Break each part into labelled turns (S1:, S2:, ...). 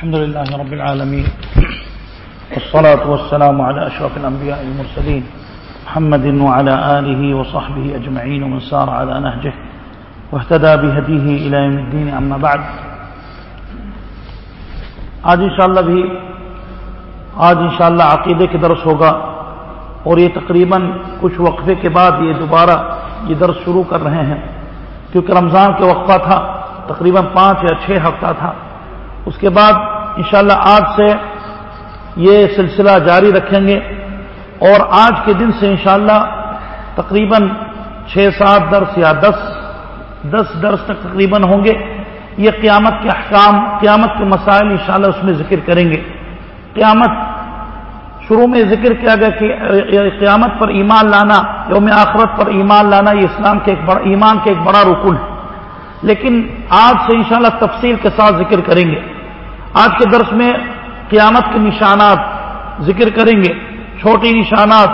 S1: الحمد لله رب العالمين والصلاة والسلام على أشرف الأنبياء المرسلين محمد وعلى آله وصحبه أجمعين ومن سار على نهجه واهتدى بهديه إلى يوم الدين. أما بعد، آج انشاءاللہ بھی آج انشاءاللہ عقیدے کے درس ہوگا اور یہ تقریباً کچھ وقفے کے بعد یہ دوبارہ یہ درس شروع کر رہے ہیں، کیونکہ رمضان کے وقفہ تھا، تقریباً پانچ یا چھ ہفتہ تھا۔ اس کے بعد انشاءاللہ آج سے یہ سلسلہ جاری رکھیں گے اور آج کے دن سے انشاءاللہ تقریباً چھ سات درس یا دس دس درس تک تقریباً ہوں گے۔ یہ قیامت کے احکام، قیامت کے مسائل انشاءاللہ اس میں ذکر کریں گے۔ قیامت شروع میں ذکر کیا گیا کہ قیامت پر ایمان لانا، یوم آخرت پر ایمان لانا، یہ اسلام کے ایک بڑا، ایمان کے ایک بڑا رکن ہے۔ لیکن آج سے انشاءاللہ تفصیل کے ساتھ ذکر کریں گے۔ آج کے درس میں قیامت کے نشانات ذکر کریں گے، چھوٹی نشانات،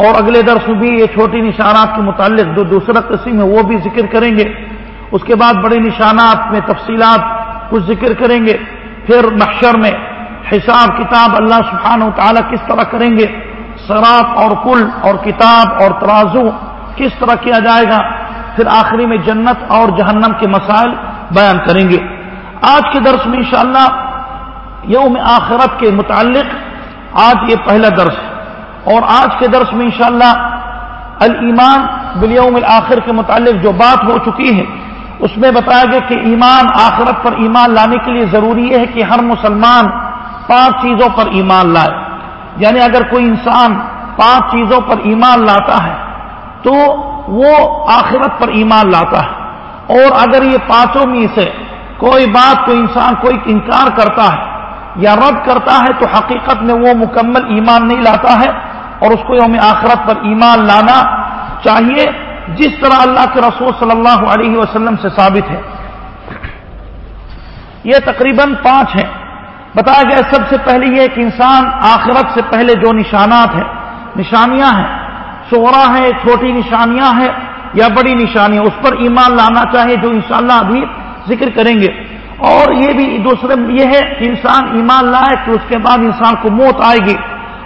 S1: اور اگلے درس میں بھی یہ چھوٹی نشانات کے متعلق جو دوسرا قسم ہے وہ بھی ذکر کریں گے۔ اس کے بعد بڑے نشانات میں تفصیلات کچھ ذکر کریں گے۔ پھر محشر میں حساب کتاب اللہ سبحانہ و تعالیٰ کس طرح کریں گے شراب اور کل اور کتاب اور ترازو کس طرح کیا جائے گا۔ پھر آخری میں جنت اور جہنم کے مسائل بیان کریں گے۔ آج کے درس میں انشاءاللہ یوم آخرت کے متعلق آج یہ پہلا درس ہے۔ اور آج کے درس میں انشاءاللہ الایمان بالیوم الاخر کے متعلق جو بات ہو چکی ہے، اس میں بتایا گیا کہ ایمان آخرت پر ایمان لانے کے لیے ضروری ہے کہ ہر مسلمان پانچ چیزوں پر ایمان لائے۔ یعنی اگر کوئی انسان پانچ چیزوں پر ایمان لاتا ہے، تو وہ آخرت پر ایمان لاتا ہے۔ اور اگر یہ پانچوں میں سے کوئی بات کو انسان کوئی انکار کرتا ہے یا رد کرتا ہے تو حقیقت میں وہ مکمل ایمان نہیں لاتا ہے اور اس کو یوم آخرت پر ایمان لانا چاہیے، جس طرح اللہ کے رسول صلی اللہ علیہ وسلم سے ثابت ہے۔ یہ تقریباً پانچ ہیں۔ بتایا گیا سب سے پہلے یہ کہ انسان آخرت سے پہلے جو نشانات ہیں، نشانیاں ہیں سورا ہے چھوٹی نشانیاں ہیں یا بڑی نشانیاں، اس پر ایمان لانا چاہیے جو انشاءاللہ ابھی ذکر کریں گے۔ اور یہ بھی دوسرے یہ ہے کہ انسان ایمان لائے کہ اس کے بعد انسان کو موت آئے گی۔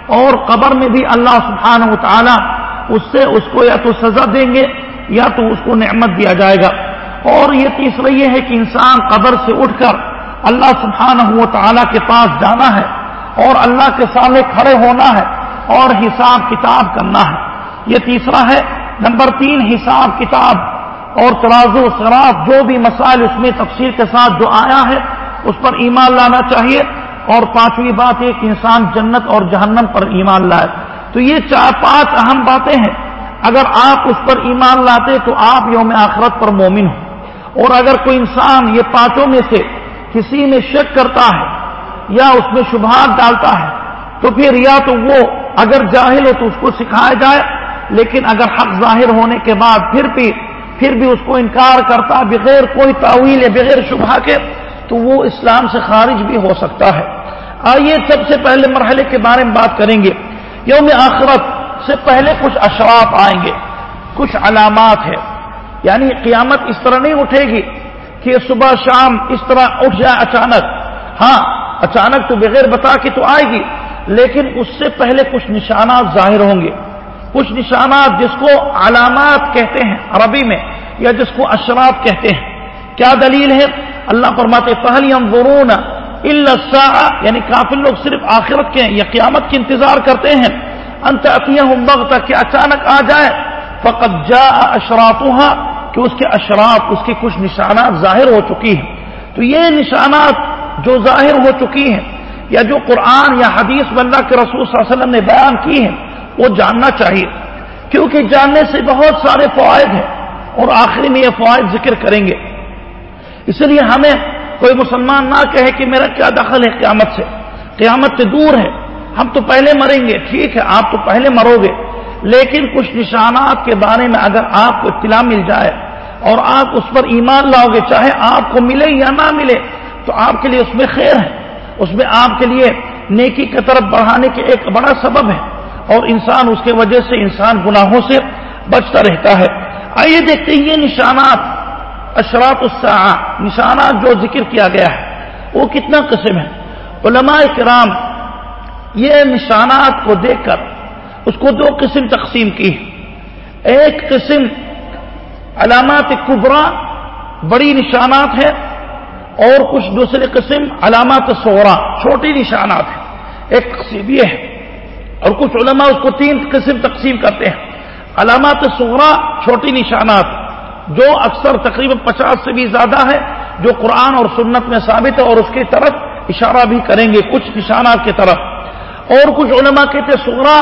S1: اور قبر میں بھی اللہ سبحانہ و تعالی اس سے اس کو یا تو سزا دیں گے یا تو اس کو نعمت دیا جائے گا۔ اور یہ تیسرا یہ ہے کہ انسان قبر سے اٹھ کر اللہ سبحانہ و تعالیٰ کے پاس جانا ہے اور اللہ کے سامنے کھڑے ہونا ہے اور حساب کتاب کرنا ہے۔ یہ تیسرا ہے۔ نمبر تین، حساب کتاب۔ اور ترازو سراف جو بھی مسائل اس میں تفصیل کے ساتھ جو آیا ہے، اس پر ایمان لانا چاہیے۔ اور پانچویں بات یہ کہ انسان جنت اور جہنم پر ایمان لائے۔ تو یہ چار پانچ اہم باتیں ہیں۔ اگر آپ اس پر ایمان لاتے تو آپ یوم آخرت پر مومن ہو اور اگر کوئی انسان یہ پانچوں میں سے کسی میں شک کرتا ہے یا اس میں شبہات ڈالتا ہے، تو پھر یا تو وہ اگر جاہل ہو تو اس کو سکھایا جائے، لیکن اگر حق ظاہر ہونے کے بعد پھر بھی پھر بھی اس کو انکار کرتا بغیر کوئی تعویل یا بغیر شبہ کے، تو وہ اسلام سے خارج بھی ہو سکتا ہے۔ آئیے سب سے پہلے مرحلے کے بارے میں بات کریں گے۔ یوم آخرت سے پہلے کچھ اشراف آئیں گے۔ کچھ علامات ہے یعنی قیامت اس طرح نہیں اٹھے گی کہ صبح شام اس طرح اٹھ جائے اچانک۔ ہاں اچانک تو بغیر بتا کے تو آئے گی، لیکن اس سے پہلے کچھ نشانات ظاہر ہوں گے۔ کچھ نشانات جس کو علامات کہتے ہیں عربی میں یا جس کو اشراف کہتے ہیں۔ کیا دلیل ہے؟ اللہ فرماتے پہلی ہم ورون اللہ یعنی کافی لوگ صرف آخرت کے یا قیامت کے انتظار کرتے ہیں۔ انت وقت کہ اچانک آ جائے۔ فقط جا اشرافہ کہ اس کے اشراف، اس کے کچھ نشانات ظاہر ہو چکی ہیں۔ تو یہ نشانات جو ظاہر ہو چکی ہیں یا جو قرآن یا حدیث اللہ کے رسول صلی اللہ علیہ وسلم نے بیان کی ہیں وہ جاننا چاہیے۔ کیونکہ جاننے سے بہت سارے فوائد ہیں اور آخری میں یہ فوائد ذکر کریں گے۔ اس لیے ہمیں کوئی مسلمان نہ کہے کہ میرا کیا دخل ہے قیامت سے۔ قیامت سے دور ہے ہم تو پہلے مریں گے، ٹھیک ہے، آپ تو پہلے مرو گے۔ لیکن کچھ نشانات کے بارے میں اگر آپ کو اطلاع مل جائے اور آپ اس پر ایمان لاؤ گے، چاہے آپ کو ملے یا نہ ملے، تو آپ کے لیے اس میں خیر ہے۔ اس میں آپ کے لیے نیکی کی طرف بڑھانے کے ایک بڑا سبب ہے۔ اور انسان اس کے وجہ سے انسان گناہوں سے بچتا رہتا ہے۔ آئیے دیکھتے ہیں یہ نشانات، اشراط الساعہ، نشانات جو ذکر کیا گیا ہے، وہ کتنا قسم ہے علماء کرام یہ نشانات کو دیکھ کر اس کو دو قسم تقسیم کی۔ ایک قسم علامات کبرا، بڑی نشانات ہے اور کچھ دوسرے قسم علامات سورا چھوٹی نشانات ہیں۔ ایک تقسیم یہ ہے۔ اور کچھ علماء اس کو تین قسم تقسیم کرتے ہیں۔ علامات سورا چھوٹی نشانات، جو اکثر تقریباً پچاس سے بھی زیادہ ہے جو قرآن اور سنت میں ثابت ہے اور اس کی طرف اشارہ بھی کریں گے کچھ نشانات کی طرف۔ اور کچھ علماء کہتے سورا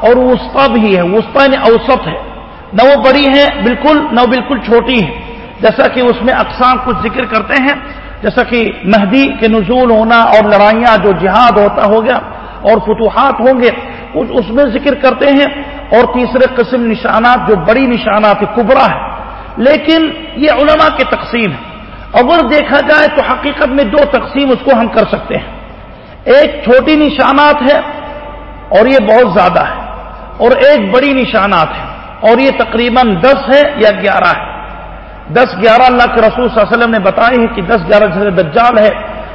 S1: اور وسطی بھی ہے، وسطی نے اوسط ہے۔ نہ وہ بڑی ہے بالکل، نہ بالکل چھوٹی ہے جیسا کہ اس میں اقسام کچھ ذکر کرتے ہیں، جیسا کہ مہدی کے نزول ہونا اور لڑائیاں جو جہاد ہوتا ہو گیا اور فتوحات ہوں گے، کچھ اس میں ذکر کرتے ہیں۔ اور تیسرے قسم نشانات، جو بڑی نشانات، کبرا ہے۔ لیکن یہ علماء کی تقسیم ہے۔ اگر دیکھا جائے تو حقیقت میں دو تقسیم اس کو ہم کر سکتے ہیں۔ ایک چھوٹی نشانات ہے اور یہ بہت زیادہ ہے۔ اور ایک بڑی نشانات ہے۔ اور یہ تقریباً دس ہے یا گیارہ ہے۔ دس گیارہ اللہ کے رسول صلی اللہ علیہ وسلم نے بتائی ہے کہ دس گیارہ جیسے دجال ہے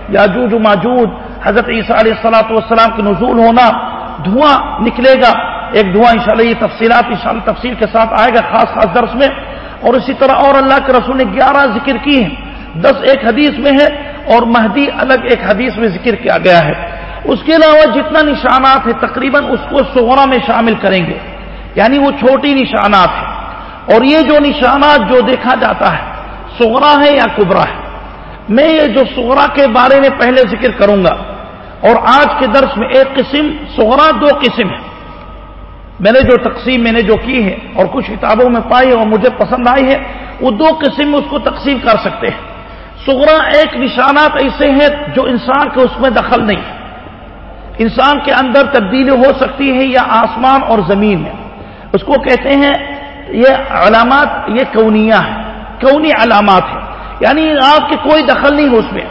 S1: یا جوج ماجود حضرت عیسیٰ علیہ السلاۃ والسلام کے نزول ہونا، دھواں نکلے گا۔ ایک دھواں انشاءاللہ یہ تفصیلات انشاءاللہ تفصیل کے ساتھ آئے گا، خاص خاص درس میں۔ اور اسی طرح اور اللہ کے رسول نے گیارہ ذکر کی ہیں۔ دس ایک حدیث میں ہے اور مہدی الگ ایک حدیث میں ذکر کیا گیا ہے۔ اس کے علاوہ جتنا نشانات ہیں، تقریباً اس کو سہرا میں شامل کریں گے۔ یعنی وہ چھوٹی نشانات ہیں۔ اور یہ جو نشانات جو دیکھا جاتا ہے سغرا ہے یا کبرا ہے؟ میں یہ جو سغرا کے بارے میں پہلے ذکر کروں گا۔ اور آج کے درس میں ایک قسم سغرا دو قسم ہے میں نے جو تقسیم میں نے جو کی ہے اور کچھ کتابوں میں پائی اور مجھے پسند آئی ہے، وہ دو قسم میں اس کو تقسیم کر سکتے ہیں۔ سغرا ایک نشانات ایسے ہیں جو انسان کے اس میں دخل نہیں۔ ہے انسان کے اندر تبدیلی ہو سکتی ہے یا آسمان اور زمین میں۔ اس کو کہتے ہیں یہ علامات، یہ کونیا ہے کونی علامات ہے یعنی آپ کے کوئی دخل نہیں ہو اس میں۔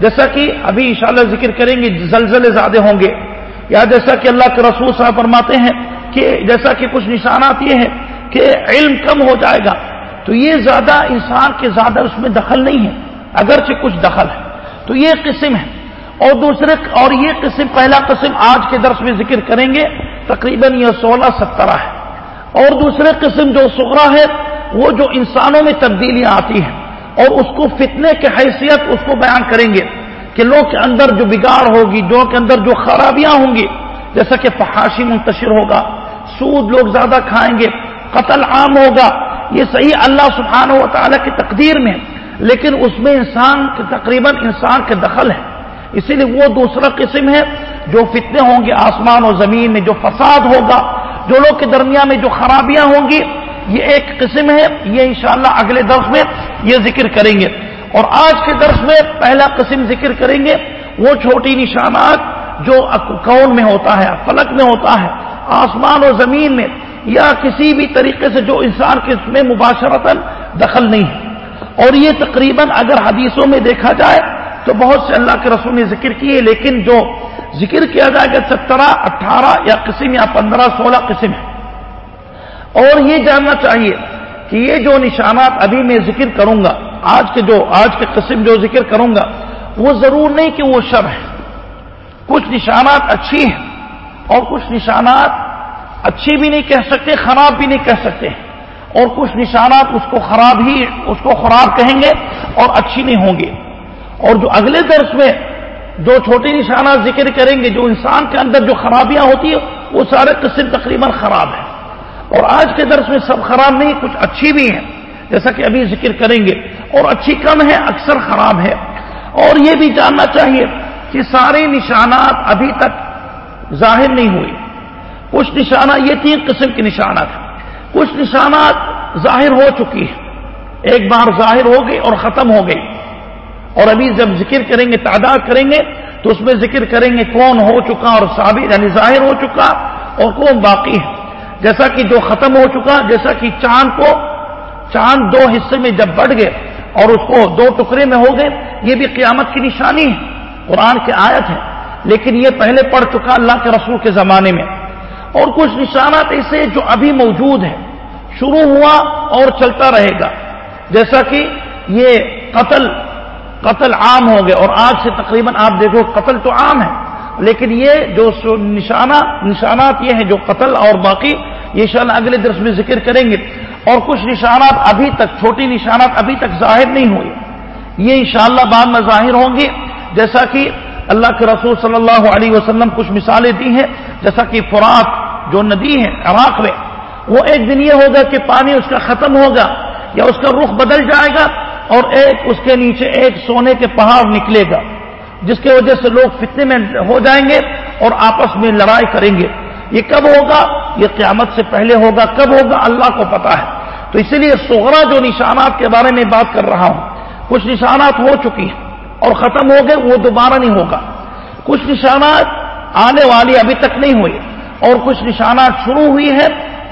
S1: جیسا کہ ابھی انشاءاللہ ذکر کریں گے، زلزلے زیادہ ہوں گے۔ یا جیسا کہ اللہ کے رسول صاحب فرماتے ہیں کہ جیسا کہ کچھ نشانات یہ ہیں کہ علم کم ہو جائے گا، تو یہ زیادہ انسان کے زیادہ اس میں دخل نہیں ہے، اگرچہ کچھ دخل ہے۔ تو یہ قسم ہے۔ اور دوسرے، اور یہ قسم، پہلا قسم آج کے درس میں ذکر کریں گے، تقریباً یہ سولہ سترہ ہے۔ اور دوسرے قسم جو سغرا ہے، وہ جو انسانوں میں تبدیلیاں آتی ہیں۔ اور اس کو فتنے کی حیثیت اس کو بیان کریں گے کہ لوگ کے اندر جو بگاڑ ہوگی لوگ کے اندر جو خرابیاں ہوں گی، جیسا کہ فحاشی منتشر ہوگا، سود لوگ زیادہ کھائیں گے، قتل عام ہوگا، یہ صحیح اللہ سبحانہ و تعالیٰ کی تقدیر میں لیکن اس میں انسان کے تقریباً انسان کے دخل ہے۔ اسی لیے وہ دوسرا قسم ہے جو فتنے ہوں گے، آسمان و زمین میں جو فساد ہوگا، جو لوگ کے درمیان میں جو خرابیاں ہوں گی، یہ ایک قسم ہے۔ یہ انشاءاللہ اگلے درس میں یہ ذکر کریں گے۔ اور آج کے درس میں پہلا قسم ذکر کریں گے، وہ چھوٹی نشانات جو کون میں ہوتا ہے، فلک میں ہوتا ہے، آسمان و زمین میں، یا کسی بھی طریقے سے جو انسان کے اس میں مباشرت دخل نہیں ہے۔ اور یہ تقریباً اگر حدیثوں میں دیکھا جائے تو بہت سے اللہ کے رسول نے ذکر کیے، لیکن جو ذکر کیا جائے گا سترہ، اٹھارہ یا قسم یا پندرہ، سولہ قسم ہے۔ اور یہ جاننا چاہیے کہ یہ جو نشانات ابھی میں ذکر کروں گا، آج کے جو آج کے قسم جو ذکر کروں گا، وہ ضرور نہیں کہ وہ شر ہے۔ کچھ نشانات اچھی ہیں اور کچھ نشانات اچھی بھی نہیں کہہ سکتے، خراب بھی نہیں کہہ سکتے۔ اور کچھ نشانات اس کو خراب ہی اس کو خراب کہیں گے اور اچھی نہیں ہوں گے۔ اور جو اگلے درس میں جو چھوٹی نشانات ذکر کریں گے، جو انسان کے اندر جو خرابیاں ہوتی ہیں، وہ سارے قسم تقریباً خراب ہیں۔ اور آج کے درس میں سب خراب نہیں، کچھ اچھی بھی ہیں۔ جیسا کہ ابھی ذکر کریں گے۔ اور اچھی کم ہے، اکثر خراب ہے۔ اور یہ بھی جاننا چاہیے کہ سارے نشانات ابھی تک ظاہر نہیں ہوئے کچھ نشانات یہ تین قسم کے نشانات ہیں کچھ نشانات ظاہر ہو چکی ہے ایک بار ظاہر ہو گئی اور ختم ہو گئی۔ اور ابھی جب ذکر کریں گے، تعداد کریں گے، تو اس میں ذکر کریں گے کون ہو چکا اور ثابت یعنی ظاہر ہو چکا اور کون باقی ہے۔ جیسا کہ جو ختم ہو چکا، جیسا کہ چاند کو، چاند دو حصے میں جب بڑھ گئے اور اس کو دو ٹکڑے میں ہو گئے، یہ بھی قیامت کی نشانی ہے۔ قرآن کی آیت ہے لیکن یہ پہلے پڑھ چکا اللہ کے رسول کے زمانے میں۔ اور کچھ نشانات ایسے جو ابھی موجود ہیں۔ شروع ہوا اور چلتا رہے گا۔ جیسا کہ یہ قتل قتل عام ہو گئے۔ اور آج سے تقریباً آپ دیکھو، قتل تو عام ہے۔ لیکن یہ جو نشانہ، نشانات یہ ہیں جو قتل اور باقی یہ انشاءاللہ اگلے درس میں ذکر کریں گے اور کچھ نشانات ابھی تک، چھوٹی نشانات ابھی تک ظاہر نہیں ہوئے۔ یہ انشاءاللہ بعد میں ظاہر ہوں گے۔ جیسا کہ اللہ کے رسول صلی اللہ علیہ وسلم کچھ مثالیں دی ہیں، جیسا کہ فرات جو ندی ہے، عراق میں، وہ ایک دن یہ ہوگا کہ پانی اس کا ختم ہوگا یا اس کا رخ بدل جائے گا اور ایک اس کے نیچے ایک سونے کے پہاڑ نکلے گا، جس کی وجہ سے لوگ فتنے میں ہو جائیں گے اور آپس میں لڑائی کریں گے۔ یہ کب ہوگا؟ یہ قیامت سے پہلے ہوگا۔ کب ہوگا؟ اللہ کو پتا ہے۔ تو اسی لیے سہرا جو نشانات کے بارے میں بات کر رہا ہوں، کچھ نشانات ہو چکی ہیں اور ختم ہو گئے، وہ دوبارہ نہیں ہوگا۔ کچھ نشانات آنے والی ابھی تک نہیں ہوئی اور کچھ نشانات شروع ہوئی ہے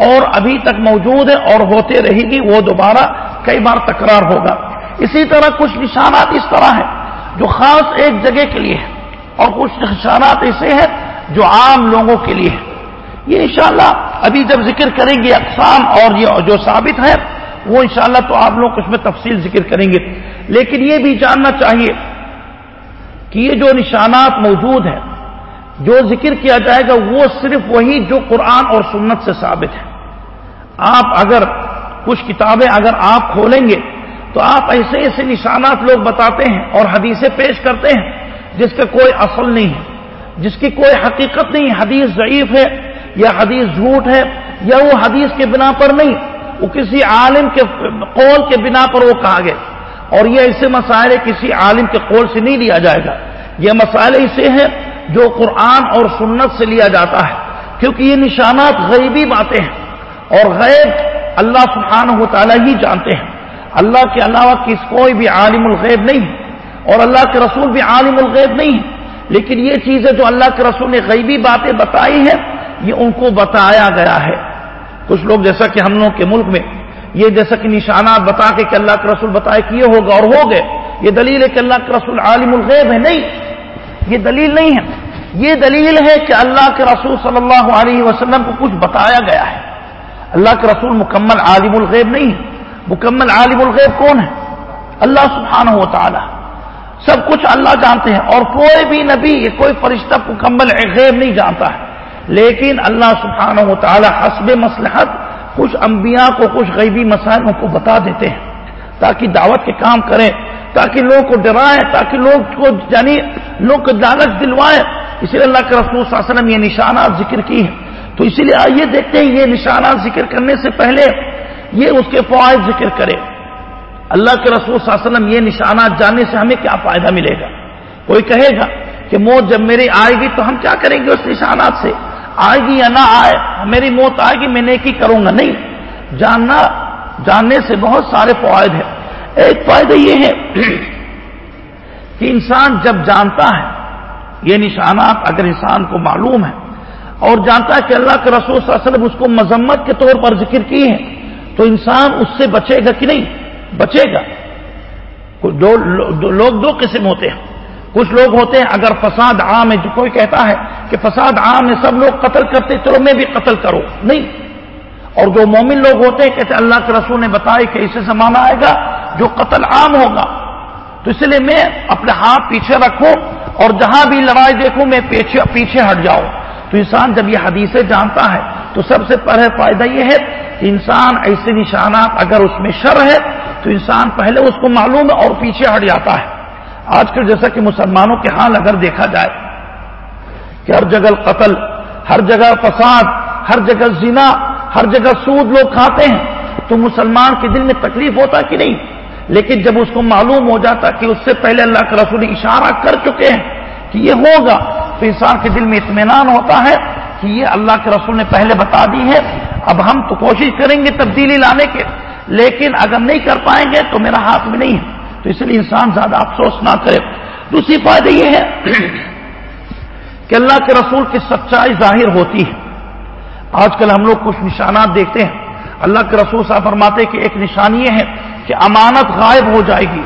S1: اور ابھی تک موجود ہے اور ہوتے رہے گی، وہ دوبارہ کئی بار تکرار ہوگا۔ اسی طرح کچھ نشانات اس طرح ہیں جو خاص ایک جگہ کے لیے ہے اور کچھ نشانات ایسے ہیں جو عام لوگوں کے لیے ہے یہ انشاءاللہ ابھی جب ذکر کریں گے اقسام اور یہ جو ثابت ہے وہ انشاءاللہ تو آپ لوگ اس میں تفصیل ذکر کریں گے۔ لیکن یہ بھی جاننا چاہیے کہ یہ جو نشانات موجود ہیں، جو ذکر کیا جائے گا، وہ صرف وہی جو قرآن اور سنت سے ثابت ہے آپ اگر کچھ کتابیں اگر آپ کھولیں گے، تو آپ ایسے ایسے نشانات لوگ بتاتے ہیں اور حدیثیں پیش کرتے ہیں، جس کا کوئی اصل نہیں ہے، جس کی کوئی حقیقت نہیں حدیث ضعیف ہے۔ یا حدیث جھوٹ ہے یا وہ حدیث کے بنا پر نہیں، وہ کسی عالم کے قول کے بنا پر وہ کہا گیا۔ اور یہ ایسے مسائل کسی عالم کے قول سے نہیں لیا جائے گا۔ یہ مسائل ایسے ہیں جو قرآن اور سنت سے لیا جاتا ہے۔ کیونکہ یہ نشانات غیبی باتیں ہیں اور غیب اللہ سبحانہ و تعالیٰ ہی جانتے ہیں۔ اللہ کے علاوہ کس کوئی بھی عالم الغیب نہیں ہے اور اللہ کے رسول بھی عالم الغیب نہیں ہے۔ لیکن یہ چیزیں جو اللہ کے رسول نے غیبی باتیں بتائی ہیں یہ ان کو بتایا گیا ہے۔ کچھ لوگ جیسا کہ ہم لوگ کے ملک میں یہ جیسا کہ نشانات بتا کے کہ اللہ کے رسول بتائے کہ یہ ہوگا اور ہو گئے۔ یہ دلیل ہے کہ اللہ کے رسول عالم الغیب ہے نہیں، یہ دلیل نہیں ہے۔ یہ دلیل ہے کہ اللہ کے رسول صلی اللہ علیہ وسلم کو کچھ بتایا گیا ہے۔ اللہ کے رسول مکمل عالم الغیب نہیں ہے مکمل عالم الغیب کون ہے؟ اللہ سبحانہ و تعالی۔ سب کچھ اللہ جانتے ہیں اور کوئی بھی نبی، کوئی فرشتہ مکمل غیب نہیں جانتا ہے۔ لیکن اللہ سبحانہ و تعالی حسب مسلحت کچھ انبیاء کو کچھ غیبی مسائلوں کو بتا دیتے ہیں تاکہ دعوت کے کام کریں، تاکہ لوگوں کو ڈرائیں، تاکہ لوگ کو یعنی لوگ کو لالچ دلوائیں۔ اسی لیے اللہ کے رسول صلی اللہ علیہ وسلم یہ نشانات ذکر کی ہیں۔ تو اسی لیے آئیے دیکھتے ہیں یہ نشانات ذکر کرنے سے پہلے یہ اس کے فوائد ذکر کرے اللہ کے رسول صلی اللہ علیہ وسلم یہ نشانات جاننے سے ہمیں کیا فائدہ ملے گا؟ کوئی کہے گا کہ موت جب میری آئے گی تو ہم کیا کریں گے اس نشانات سے؟ آئے گی یا نہ آئے، میری موت آئے گی، میں نیکی کروں گا۔ نہیں، جاننا، جاننے سے بہت سارے فوائد ہیں۔ ایک فائدہ یہ ہے کہ انسان جب جانتا ہے، یہ نشانات اگر انسان کو معلوم ہے اور جانتا ہے کہ اللہ کے رسول صلی اللہ علیہ وسلم اس کو مذمت کے طور پر ذکر کی ہے تو انسان اس سے بچے گا کہ نہیں؟ بچے گا۔ دو، لوگ دو قسم ہوتے ہیں۔ کچھ لوگ ہوتے ہیں اگر فساد عام ہے، جو کوئی کہتا ہے کہ فساد عام ہے، سب لوگ قتل کرتے چلو میں بھی قتل کرو نہیں۔ اور جو مومن لوگ ہوتے ہیں، کہتے اللہ کے رسول نے بتایا کہ اسے زمانہ آئے گا جو قتل عام ہوگا۔ تو اس لیے میں اپنے ہاتھ پیچھے رکھوں اور جہاں بھی لڑائی دیکھوں، میں پیچھے پیچھے ہٹ جاؤں۔ تو انسان جب یہ حدیثیں جانتا ہے، تو سب سے پہلے فائدہ یہ ہے کہ انسان ایسے نشانات اگر اس میں شر ہے، تو انسان پہلے اس کو معلوم ہے اور پیچھے ہٹ جاتا ہے۔ آج کل جیسا کہ مسلمانوں کے حال اگر دیکھا جائے کہ ہر جگہ قتل، ہر جگہ فساد، ہر جگہ زنا، ہر جگہ سود لوگ کھاتے ہیں، تو مسلمان کے دل میں تکلیف ہوتا کہ نہیں؟ لیکن جب اس کو معلوم ہو جاتا کہ اس سے پہلے اللہ کے رسول اشارہ کر چکے ہیں کہ یہ ہوگا، تو انسان کے دل میں اطمینان ہوتا ہے کہ یہ اللہ کے رسول نے پہلے بتا دی ہے، اب ہم تو کوشش کریں گے تبدیلی لانے کے، لیکن اگر نہیں کر پائیں گے تو میرا ہاتھ میں نہیں ہے۔ تو اس لیے انسان زیادہ افسوس نہ کرے۔ دوسری فائدہ یہ ہے کہ اللہ کے رسول کی سچائی ظاہر ہوتی ہے۔ آج کل ہم لوگ کچھ نشانات دیکھتے ہیں۔ اللہ کے رسول صاحب فرماتے کہ ایک نشانی یہ ہے کہ امانت غائب ہو جائے گی۔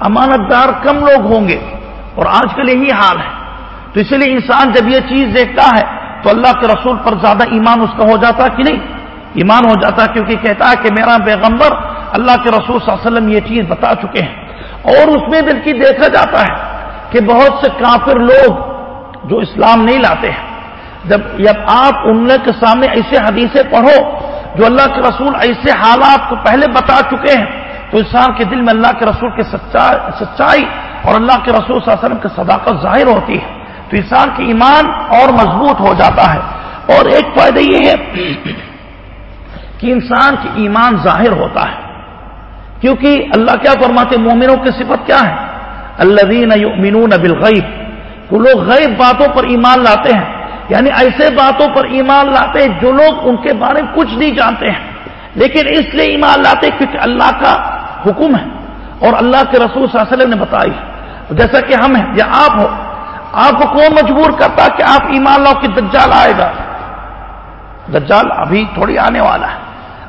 S1: امانت دار کم لوگ ہوں گے۔ اور آج کل یہی حال ہے۔ تو اس لیے انسان جب یہ چیز دیکھتا ہے تو اللہ کے رسول پر زیادہ ایمان اس کا ہو جاتا کہ نہیں؟ ایمان ہو جاتا کیونکہ کہتا ہے کہ میرا پیغمبر اللہ کے رسول صلی اللہ علیہ وسلم یہ چیز بتا چکے ہیں اور اس میں دل کی دیکھا جاتا ہے کہ بہت سے کافر لوگ جو اسلام نہیں لاتے ہیں۔ جب جب آپ ان کے سامنے ایسے حدیثیں پڑھو جو اللہ کے رسول ایسے حالات کو پہلے بتا چکے ہیں، تو انسان کے دل میں اللہ کے رسول کی سچائی اور اللہ کے رسول صلی اللہ علیہ وسلم کی صداقت ظاہر ہوتی ہے۔ تو انسان کی ایمان اور مضبوط ہو جاتا ہے۔ اور ایک فائدہ یہ ہے کہ انسان کی ایمان ظاہر ہوتا ہے۔ کیونکہ اللہ کیا فرماتے مومنوں کی صفت کیا ہے؟ اللہ یؤمنون بالغیب۔ وہ لوگ غیب باتوں پر ایمان لاتے ہیں۔ یعنی ایسے باتوں پر ایمان لاتے ہیں جو لوگ ان کے بارے میں کچھ نہیں جانتے ہیں۔ لیکن اس لیے ایمان لاتے کیونکہ اللہ کا حکم ہے۔ اور اللہ کے رسول صلی اللہ علیہ وسلم نے بتائی۔ جیسا کہ ہم ہیں یا آپ ہو، آپ کو کون مجبور کرتا کہ آپ ایمان لاؤ کہ دجال آئے گا؟ دجال ابھی تھوڑی آنے والا ہے۔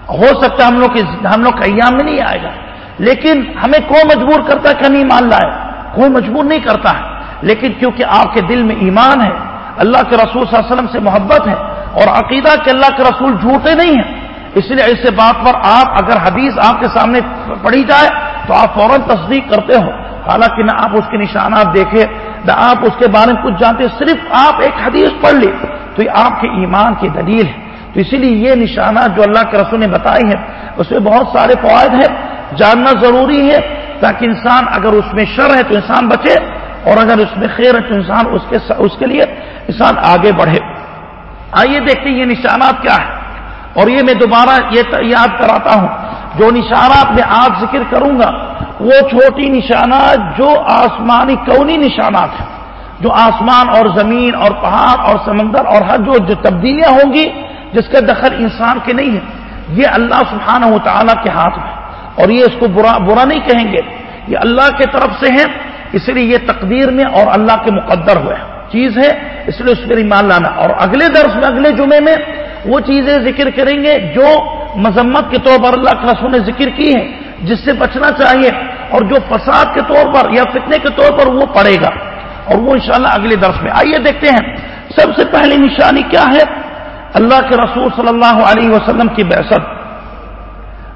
S1: ہو سکتا ہے ہم لوگ ہم لوگ کا ایام میں نہیں آئے گا۔ لیکن ہمیں کون مجبور کرتا ہے کہ ہم ایمان لائے۔ کوئی مجبور نہیں کرتا ہے۔ لیکن کیونکہ آپ کے دل میں ایمان ہے، اللہ کے رسول صلی اللہ علیہ وسلم سے محبت ہے اور عقیدہ کہ اللہ کے رسول جھوٹے نہیں ہیں، اس لیے ایسے بات پر آپ اگر حدیث آپ کے سامنے پڑھی جائے تو آپ فوراً تصدیق کرتے ہو۔ حالانکہ نہ آپ اس کے نشانات دیکھے، نہ آپ اس کے بارے میں کچھ جانتے، صرف آپ ایک حدیث پڑھ لی تو یہ آپ کے ایمان کی دلیل ہے۔ تو اسی لیے یہ نشانات جو اللہ کے رسول نے بتائی ہیں اس میں بہت سارے فوائد ہیں، جاننا ضروری ہے تاکہ انسان اگر اس میں شر ہے تو انسان بچے اور اگر اس میں خیر ہے تو انسان اس کے اس کے لیے انسان آگے بڑھے۔ آئیے دیکھتے ہیں یہ نشانات کیا ہے اور یہ میں دوبارہ یہ یاد کراتا ہوں۔ جو نشانات میں آج ذکر کروں گا، وہ چھوٹی نشانات جو آسمانی کونی نشانات ہیں۔ جو آسمان اور زمین اور پہاڑ اور سمندر اور ہر جو جو تبدیلیاں ہوں گی جس کا دخل انسان کے نہیں ہے، یہ اللہ سبحانہ و تعالیٰ کے ہاتھ میں اور یہ اس کو برا برا نہیں کہیں گے۔ یہ اللہ کے طرف سے ہے، اس لیے یہ تقدیر میں اور اللہ کے مقدر ہوئے چیز ہے، اس لیے اس پر ایمان لانا۔ اور اگلے درس میں، اگلے جمعے میں وہ چیزیں ذکر کریں گے جو مذمت کے طور پر اللہ کے رسول نے ذکر کی ہے جس سے بچنا چاہیے۔ اور جو فساد کے طور پر یا فتنے کے طور پر وہ پڑے گا۔ اور وہ انشاءاللہ اگلے درس میں۔ آئیے دیکھتے ہیں، سب سے پہلی نشانی کیا ہے؟ اللہ کے رسول صلی اللہ علیہ وسلم کی بحثت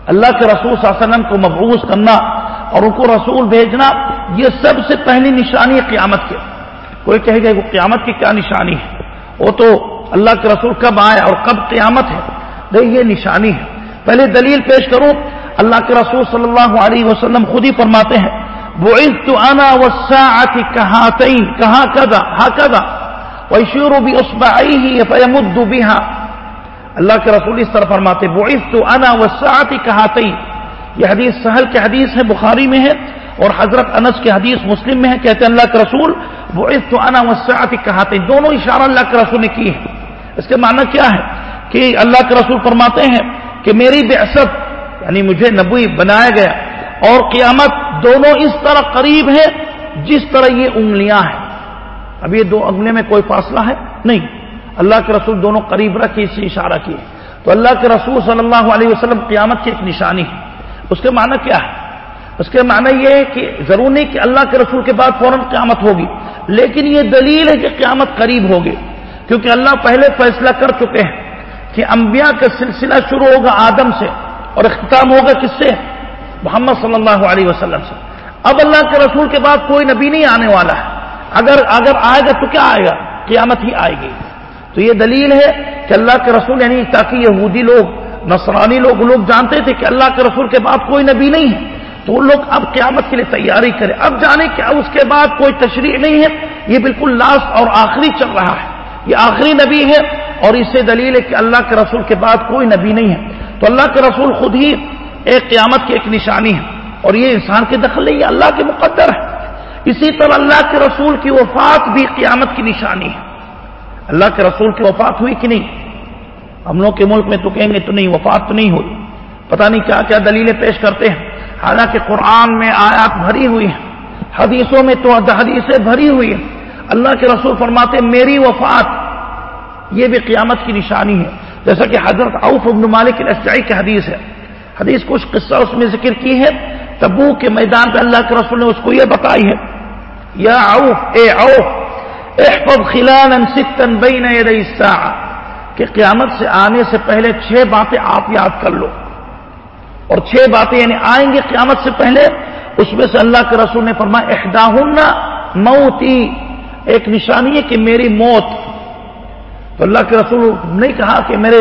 S1: اللہ کے رسول صلی اللہ علیہ وسلم کو مبعوث کرنا اور ان کو رسول بھیجنا، یہ سب سے پہلی نشانی ہے قیامت کے۔ کوئی کہے گا وہ قیامت کی کیا نشانی ہے؟ وہ تو اللہ کے رسول کب آئے اور کب قیامت ہے؟ نہیں، یہ نشانی ہے۔ پہلے دلیل پیش کروں اللہ کے رسول صلی اللہ علیہ وسلم خود ہی فرماتے ہیں وہ عز تو آنا وہ کہاں کہاں؟ کدا ہاں کدا ویشور بھی اس بائی ہی فیمد بھی ہاں اللہ کے رسول اس طرح فرماتے وہ عز تو آنا وہ ساتھی کہاں یہ حدیث سہل کے حدیث ہے، بخاری میں ہے اور حضرت انس کے حدیث مسلم میں ہے۔ کہتے ہیں اللہ کے رسول وہ عز تو آنا وہ ساتھی کہاتے دونوں اشارہ اللہ کے رسول نے کی ہے اس کے معنی کیا ہے؟ کہ اللہ کے رسول فرماتے ہیں کہ میری بے یعنی مجھے نبوی بنایا گیا اور قیامت دونوں اس طرح قریب ہے جس طرح یہ انگلیاں ہیں۔ اب یہ دو انگلیوں میں کوئی فاصلہ ہے؟ نہیں. اللہ کے رسول دونوں قریب رکھ کے اسے اشارہ کیے تو اللہ کے رسول صلی اللہ علیہ وسلم قیامت کی ایک نشانی ہے۔ اس کے معنی کیا ہے؟ اس کے معنی یہ ہے کہ ضرور نہیں کہ اللہ کے رسول کے بعد فوراً قیامت ہوگی، لیکن یہ دلیل ہے کہ قیامت قریب ہوگی۔ کیونکہ اللہ پہلے فیصلہ کر چکے ہیں کہ انبیاء کا سلسلہ شروع ہوگا آدم سے اور اختتام ہوگا کس سے؟ محمد صلی اللہ علیہ وسلم سے۔ اب اللہ کے رسول کے بعد کوئی نبی نہیں آنے والا ہے۔ اگر اگر آئے گا تو کیا آئے گا؟ قیامت ہی آئے گی۔ تو یہ دلیل ہے کہ اللہ کے رسول یعنی تاکہ یہودی لوگ، نصرانی لوگ لوگ جانتے تھے کہ اللہ کے رسول کے بعد کوئی نبی نہیں ہے۔ تو وہ لوگ اب قیامت کے لیے تیاری کرے اب جانے کہ اس کے بعد کوئی تشریح نہیں ہے۔ یہ بالکل لاسٹ اور آخری چل رہا ہے۔ یہ آخری نبی ہے اور اس سے دلیل ہے کہ اللہ کے رسول کے بعد کوئی نبی نہیں ہے۔ تو اللہ کے رسول خود ہی ایک قیامت کی ایک نشانی ہے۔ اور یہ انسان کے دخل نہیں یہ اللہ کے مقدر ہے۔ اسی طرح اللہ کے رسول کی وفات بھی قیامت کی نشانی ہے۔ اللہ کے رسول کی وفات ہوئی کہ نہیں؟ ہم لوگ کے ملک میں تو کہیں گے تو نہیں، وفات تو نہیں ہوئی۔ پتہ نہیں کیا کیا دلیلیں پیش کرتے ہیں۔ حالانکہ قرآن میں آیات بھری ہوئی ہیں۔ حدیثوں میں تو حدیثیں بھری ہوئی ہیں۔ اللہ کے رسول فرماتے میری وفات یہ بھی قیامت کی نشانی ہے۔ جیسا کہ حضرت عوف ابن مالک الاسجعی کی حدیث ہے۔ حدیث کچھ قصہ اس میں ذکر کی ہے۔ تبو کے میدان پہ اللہ کے رسول نے اس کو یہ بتائی ہے، یا عوف، اے عوف، احفظ خلالا ستا بین یدی کہ قیامت سے آنے سے پہلے چھ باتیں آپ یاد کر لو۔ اور چھ باتیں یعنی آئیں گے قیامت سے پہلے، اس میں سے اللہ کے رسول نے فرمایا، احداہن موتی، ایک نشانی ہے کہ میری موت۔ تو اللہ کے رسول نہیں کہا کہ میرے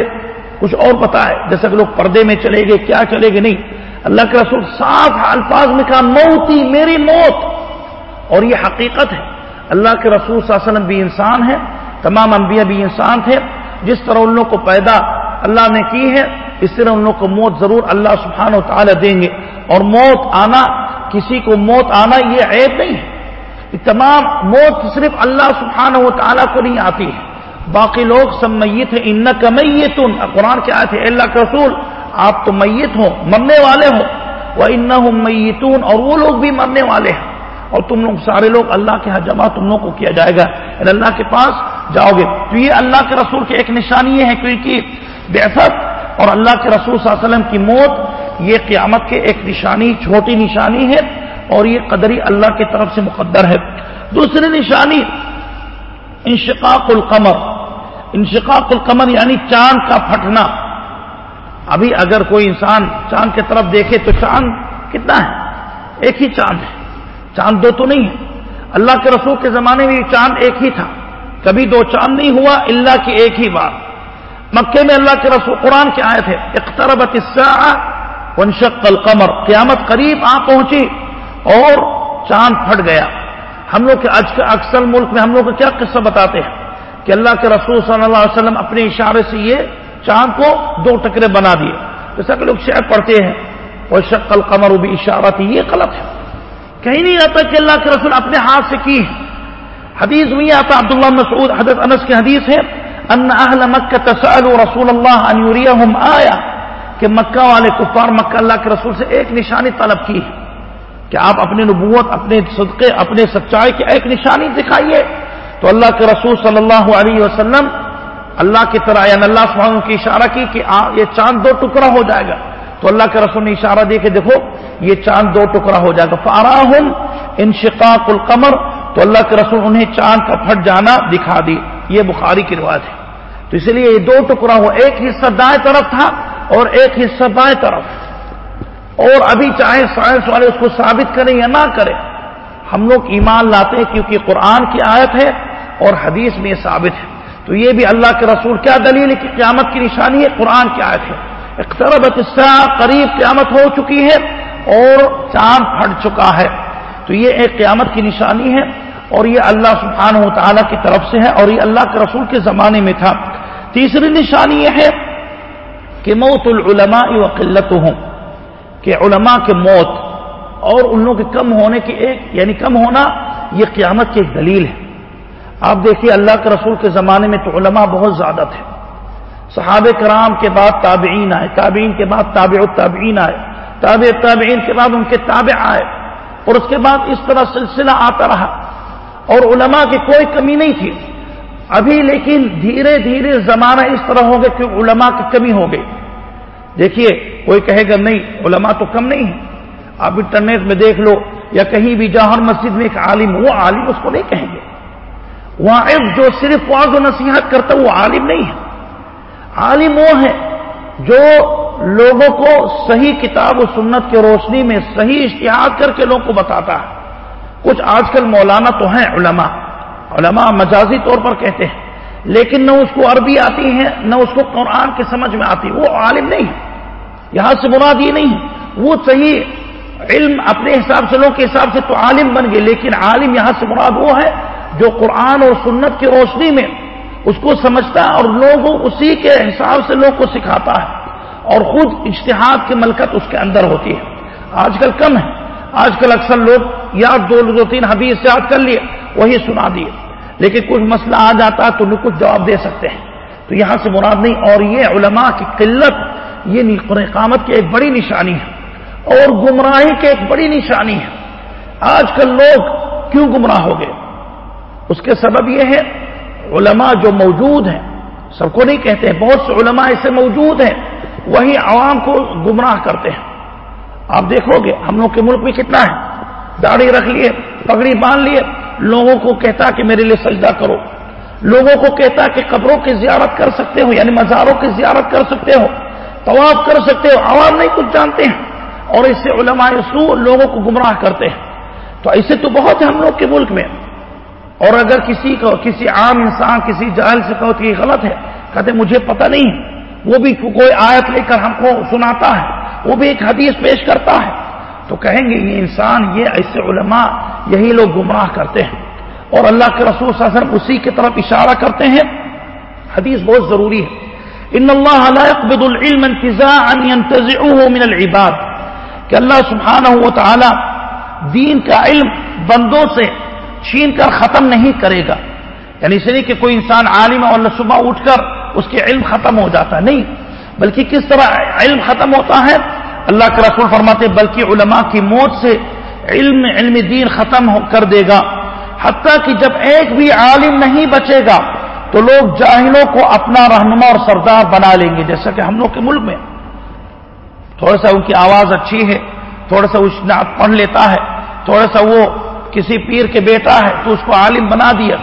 S1: کچھ اور پتا ہے جیسا کہ لوگ پردے میں چلے گئے، کیا چلے گئے، نہیں۔ اللہ کے رسول صاف الفاظ میں کہا، موتی میری موت. اور یہ حقیقت ہے۔ اللہ کے رسول صلی اللہ علیہ وسلم بھی انسان ہے تمام انبیاء بھی انسان تھے۔ جس طرح ان لوگ کو پیدا اللہ نے کی ہے، اس طرح ان لوگ کو موت ضرور اللہ سبحانہ و تعالی دیں گے۔ اور موت آنا، کسی کو موت آنا، یہ عیب نہیں ہے۔ تمام موت صرف اللہ سبحانہ و تعالیٰ کو نہیں آتی ہے۔ باقی لوگ سب میت ہیں۔ ان کا میت قرآن کے آئے تھے اللہ کے رسول آپ تو میت ہو مرنے والے ہو وہ ان میتون اور وہ لوگ بھی مرنے والے ہیں۔ اور تم لوگ سارے لوگ اللہ کے ہاں جمع تم لوگ کو کیا جائے گا۔ یعنی اللہ کے پاس جاؤ گے۔ تو یہ اللہ کے رسول کی ایک نشانی یہ ہے کیونکہ بےحد اور اللہ کے رسول صلی اللہ علیہ وسلم کی موت، یہ قیامت کے ایک نشانی، چھوٹی نشانی ہے اور یہ قدری اللہ کی طرف سے مقدر ہے۔ دوسری نشانی، انشقاق القمر۔ انشقاق القمر یعنی چاند کا پھٹنا۔ ابھی اگر کوئی انسان چاند کی طرف دیکھے تو چاند کتنا ہے؟ ایک ہی چاند ہے۔ چاند دو تو نہیں ہے۔ اللہ کے رسول کے زمانے میں چاند ایک ہی تھا۔ کبھی دو چاند نہیں ہوا، اللہ کی ایک ہی بار مکے میں اللہ کے رسول، قرآن کے آئے تھے اختربت ونشق القمر۔ قیامت قریب آ پہنچی اور چاند پھٹ گیا۔ ہم لوگ کے اکثر ملک میں ہم لوگ کو کیا قصہ بتاتے ہیں کہ اللہ کے رسول صلی اللہ علیہ وسلم اپنے اشارے سے یہ چاند کو دو ٹکرے بنا دیے۔ جیسا کہ لوگ شعر پڑھتے ہیں اور شکل قمر بھی اشارہ تھی یہ غلط ہے کہیں نہیں آتا کہ اللہ کے رسول اپنے ہاتھ سے کی حدیث میں آتا، عبداللہ مسعود، حضرت انس کی حدیث ہے ان اہل مکہ تسأل رسول اللہ ان یریہم آیا کہ مکہ والے کفار مکہ اللہ کے رسول سے ایک نشانی طلب کی ہے۔ کہ آپ اپنی نبوت، اپنے صدقے، اپنے سچائی کی ایک نشانی دکھائیے۔ تو اللہ کے رسول صلی اللہ علیہ وسلم اللہ کی طرح یعنی اللہ سبحانہ کی اشارہ کی کہ یہ چاند دو ٹکڑا ہو جائے گا۔ تو اللہ کے رسول نے اشارہ دے کے دیکھو، یہ چاند دو ٹکڑا ہو جائے گا۔ فاراہم انشقاق القمر۔ تو اللہ کے رسول انہیں چاند کا پھٹ جانا دکھا دی۔ یہ بخاری کی رواج ہے۔ تو اس لیے یہ دو ٹکڑا ہو، ایک حصہ دائیں طرف تھا اور ایک حصہ بائیں طرف۔ اور ابھی چاہے سائنس والے اس کو ثابت کریں یا نہ کریں، ہم لوگ ایمان لاتے ہیں کیونکہ قرآن کی آیت ہے اور حدیث میں یہ ثابت ہے۔ تو یہ بھی اللہ کے رسول کیا دلیل ہے کہ قیامت کی نشانی ہے؟ قرآن کی آیت ہے۔ اقتربت الساعة قریب قیامت ہو چکی ہے اور چاند پھٹ چکا ہے۔ تو یہ ایک قیامت کی نشانی ہے اور یہ اللہ سبحانہ و تعالیٰ کی طرف سے ہے اور یہ اللہ کے رسول کے زمانے میں تھا۔ تیسری نشانی یہ ہے کہ موت العلماء و قلت ہوں کہ علماء کے موت اور ان لوگوں کے کم ہونے کی ایک یعنی کم ہونا، یہ قیامت کی ایک دلیل ہے۔ آپ دیکھیے اللہ کے رسول کے زمانے میں تو علماء بہت زیادہ تھے۔ صحابہ کرام کے بعد تابعین آئے، تابعین کے بعد تابع التابعین آئے، تابع تابعین کے بعد ان کے تابع آئے۔ اور اس کے بعد اس طرح سلسلہ آتا رہا۔ اور علماء کی کوئی کمی نہیں تھی۔ ابھی لیکن دھیرے دھیرے زمانہ اس طرح ہو گیا کہ علماء کی کمی ہو گئی۔ دیکھیے، کوئی کہے گا نہیں، علماء تو کم نہیں ہے آپ انٹرنیٹ میں دیکھ لو یا کہیں بھی جہاں مسجد میں ایک عالم وہ عالم اس کو نہیں کہیں گے۔ وہاں جو صرف واض و نصیحت کرتا وہ عالم نہیں ہے۔ عالم وہ ہے جو لوگوں کو صحیح کتاب و سنت کی روشنی میں صحیح اشتہار کر کے لوگوں کو بتاتا ہے۔ کچھ آج کل مولانا تو ہیں علماء۔ علماء مجازی طور پر کہتے ہیں، لیکن نہ اس کو عربی آتی ہے نہ اس کو قرآن کی سمجھ میں آتی، وہ عالم نہیں ہے۔ یہاں سے مراد یہ نہیں ہے۔ وہ صحیح علم اپنے حساب سے، لوگوں کے حساب سے تو عالم بن گئے، لیکن عالم یہاں سے مراد وہ ہے جو قرآن اور سنت کی روشنی میں اس کو سمجھتا ہے اور لوگوں اسی کے حساب سے لوگ کو سکھاتا ہے اور خود اشتہاد کی ملکت اس کے اندر ہوتی ہے۔ آج کل کم ہے۔ آج کل اکثر لوگ یاد دو دو تین حدیث یاد کر لیے، وہی سنا دیے۔ لیکن کچھ مسئلہ آ جاتا ہے تو لوگ کچھ جواب دے سکتے ہیں۔ تو یہاں سے مراد نہیں، اور یہ علماء کی قلت، یہ قامت کی ایک بڑی نشانی ہے۔ اور گمراہی کی ایک بڑی نشانی ہے۔ آج کل لوگ کیوں گمراہ ہو گئے؟ اس کے سبب یہ ہے علماء جو موجود ہیں، سب کو نہیں کہتے ہیں، بہت سے علماء ایسے موجود ہیں، وہی عوام کو گمراہ کرتے ہیں۔ آپ دیکھو گے، ہم لوگ کے ملک میں کتنا ہے۔ داڑھی رکھ لیے، پگڑی باندھ لیے، لوگوں کو کہتا کہ میرے لیے سجدہ کرو۔ لوگوں کو کہتا کہ قبروں کی زیارت کر سکتے ہو یعنی مزاروں کی زیارت کر سکتے ہو، طواف کر سکتے ہو۔ عوام نہیں کچھ جانتے ہیں۔ اور اس سے علماء سو لوگوں کو گمراہ کرتے ہیں۔ تو ایسے تو بہت ہے ہم لوگ کے ملک میں۔ اور اگر کسی کو کسی عام انسان، کسی جاہل سے کہو کہ یہ غلط ہے، کہتے مجھے پتہ نہیں وہ بھی کوئی آیت لے کر ہم کو سناتا ہے، وہ بھی ایک حدیث پیش کرتا ہے۔ تو کہیں گے، یہ انسان، یہ ایسے علماء، یہی لوگ گمراہ کرتے ہیں۔ اور اللہ کے رسول صلی اللہ علیہ وسلم اسی کی طرف اشارہ کرتے ہیں۔ حدیث بہت ضروری ہے۔ ان اللہ لا يقبض العلم انتزاعا ينتزعه من العباد۔ کہ اللہ سبحانہ و تعالی دین کا علم بندوں سے چھین کر ختم نہیں کرے گا۔ یعنی اس لیے کہ کوئی انسان عالم اور صبح اٹھ کر اس کے علم ختم ہو جاتا نہیں، بلکہ کس طرح علم ختم ہوتا ہے؟ اللہ کے رسول فرماتے بلکہ علماء کی موت سے علم علم دین ختم کر دے گا۔ حتیٰ کہ جب ایک بھی عالم نہیں بچے گا، تو لوگ جاہلوں کو اپنا رہنما اور سردار بنا لیں گے۔ جیسا کہ ہم لوگ کے ملک میں تھوڑا سا ان کی آواز اچھی ہے، تھوڑا سا اس پڑھ لیتا ہے، تھوڑا سا وہ کسی پیر کے بیٹا ہے، تو اس کو عالم بنا دیا۔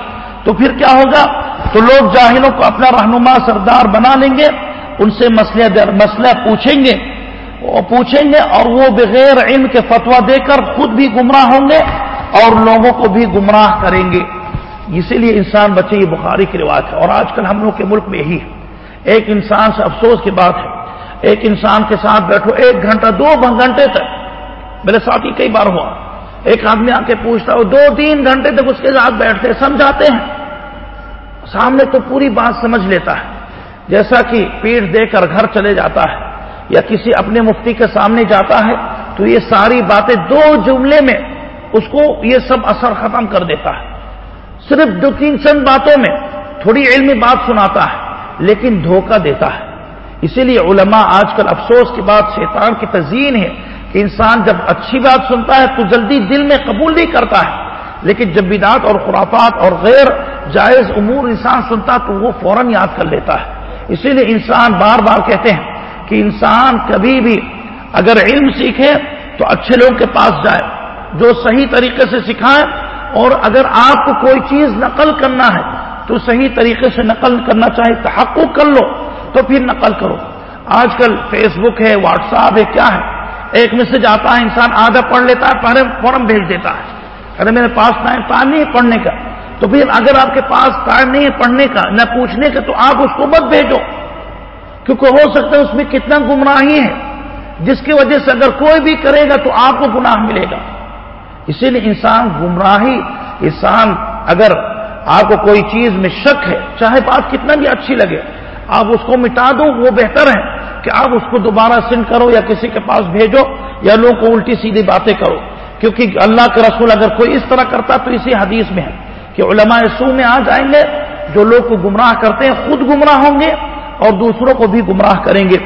S1: تو پھر کیا ہوگا؟ تو لوگ جاہلوں کو اپنا رہنما سردار بنا لیں گے، ان سے مسئلہ مسئلہ پوچھیں گے۔ وہ پوچھیں گے، اور وہ بغیر علم کے فتوا دے کر خود بھی گمراہ ہوں گے اور لوگوں کو بھی گمراہ کریں گے۔ اسی لیے انسان بچے، یہ بخاری کی روایت ہے۔ اور آج کل ہم لوگ کے ملک میں یہی ہے۔ ایک انسان سے افسوس کی بات ہے۔ ایک انسان کے ساتھ بیٹھو، ایک گھنٹہ، دو گھنٹے تک۔ میرے ساتھ ہی کئی بار ہوا۔ ایک آدمی آ کے پوچھتا ہو دو تین گھنٹے تک اس کے ساتھ بیٹھتے سمجھاتے ہیں۔ سامنے تو پوری بات سمجھ لیتا ہے۔ جیسا کہ پیٹ دے کر گھر چلے جاتا ہے یا کسی اپنے مفتی کے سامنے جاتا ہے، تو یہ ساری باتیں دو جملے میں اس کو یہ سب اثر ختم کر دیتا ہے۔ صرف دو تین چند باتوں میں تھوڑی علمی بات سناتا ہے، لیکن دھوکہ دیتا ہے۔ اسی لیے علماء آج کل افسوس کی بات شیطان کی تزئین ہے انسان جب اچھی بات سنتا ہے تو جلدی دل میں قبول نہیں کرتا ہے، لیکن جب بدعت اور خرافات اور غیر جائز امور انسان سنتا تو وہ فوراً یاد کر لیتا ہے۔ اسی لیے انسان بار بار کہتے ہیں کہ انسان کبھی بھی اگر علم سیکھے تو اچھے لوگ کے پاس جائے، جو صحیح طریقے سے سکھائے اور اگر آپ کو کوئی چیز نقل کرنا ہے تو صحیح طریقے سے نقل کرنا چاہے، تحقق کر لو تو پھر نقل کرو۔ آج کل فیس بک ہے، واٹس ایپ ہے، کیا ہے؟ ایک میسج آتا ہے، انسان آدھا پڑھ لیتا ہے پہلے فوراً بھیج دیتا ہے۔ اگر میرے پاس ٹائم ٹائم نہیں ہے پڑھنے کا۔ تو پھر اگر آپ کے پاس ٹائم نہیں ہے پڑھنے کا، نہ پوچھنے کا، تو آپ اس کو مت بھیجو۔ کیونکہ ہو سکتا ہے اس میں کتنا گمراہی ہے۔ جس کی وجہ سے اگر کوئی بھی کرے گا، تو آپ کو گناہ ملے گا۔ اسی لیے انسان گمراہی، انسان اگر آپ کو کوئی چیز میں شک ہے، چاہے بات کتنا بھی اچھی لگے آپ اس کو مٹا دو، وہ بہتر ہے کہ آپ اس کو دوبارہ سینڈ کرو یا کسی کے پاس بھیجو یا لوگوں کو الٹی سیدھی باتیں کرو۔ کیونکہ اللہ کے رسول اگر کوئی اس طرح کرتا تو اسی حدیث میں ہے کہ علماء سو میں آ جائیں گے، جو لوگ کو گمراہ کرتے ہیں خود گمراہ ہوں گے اور دوسروں کو بھی گمراہ کریں گے۔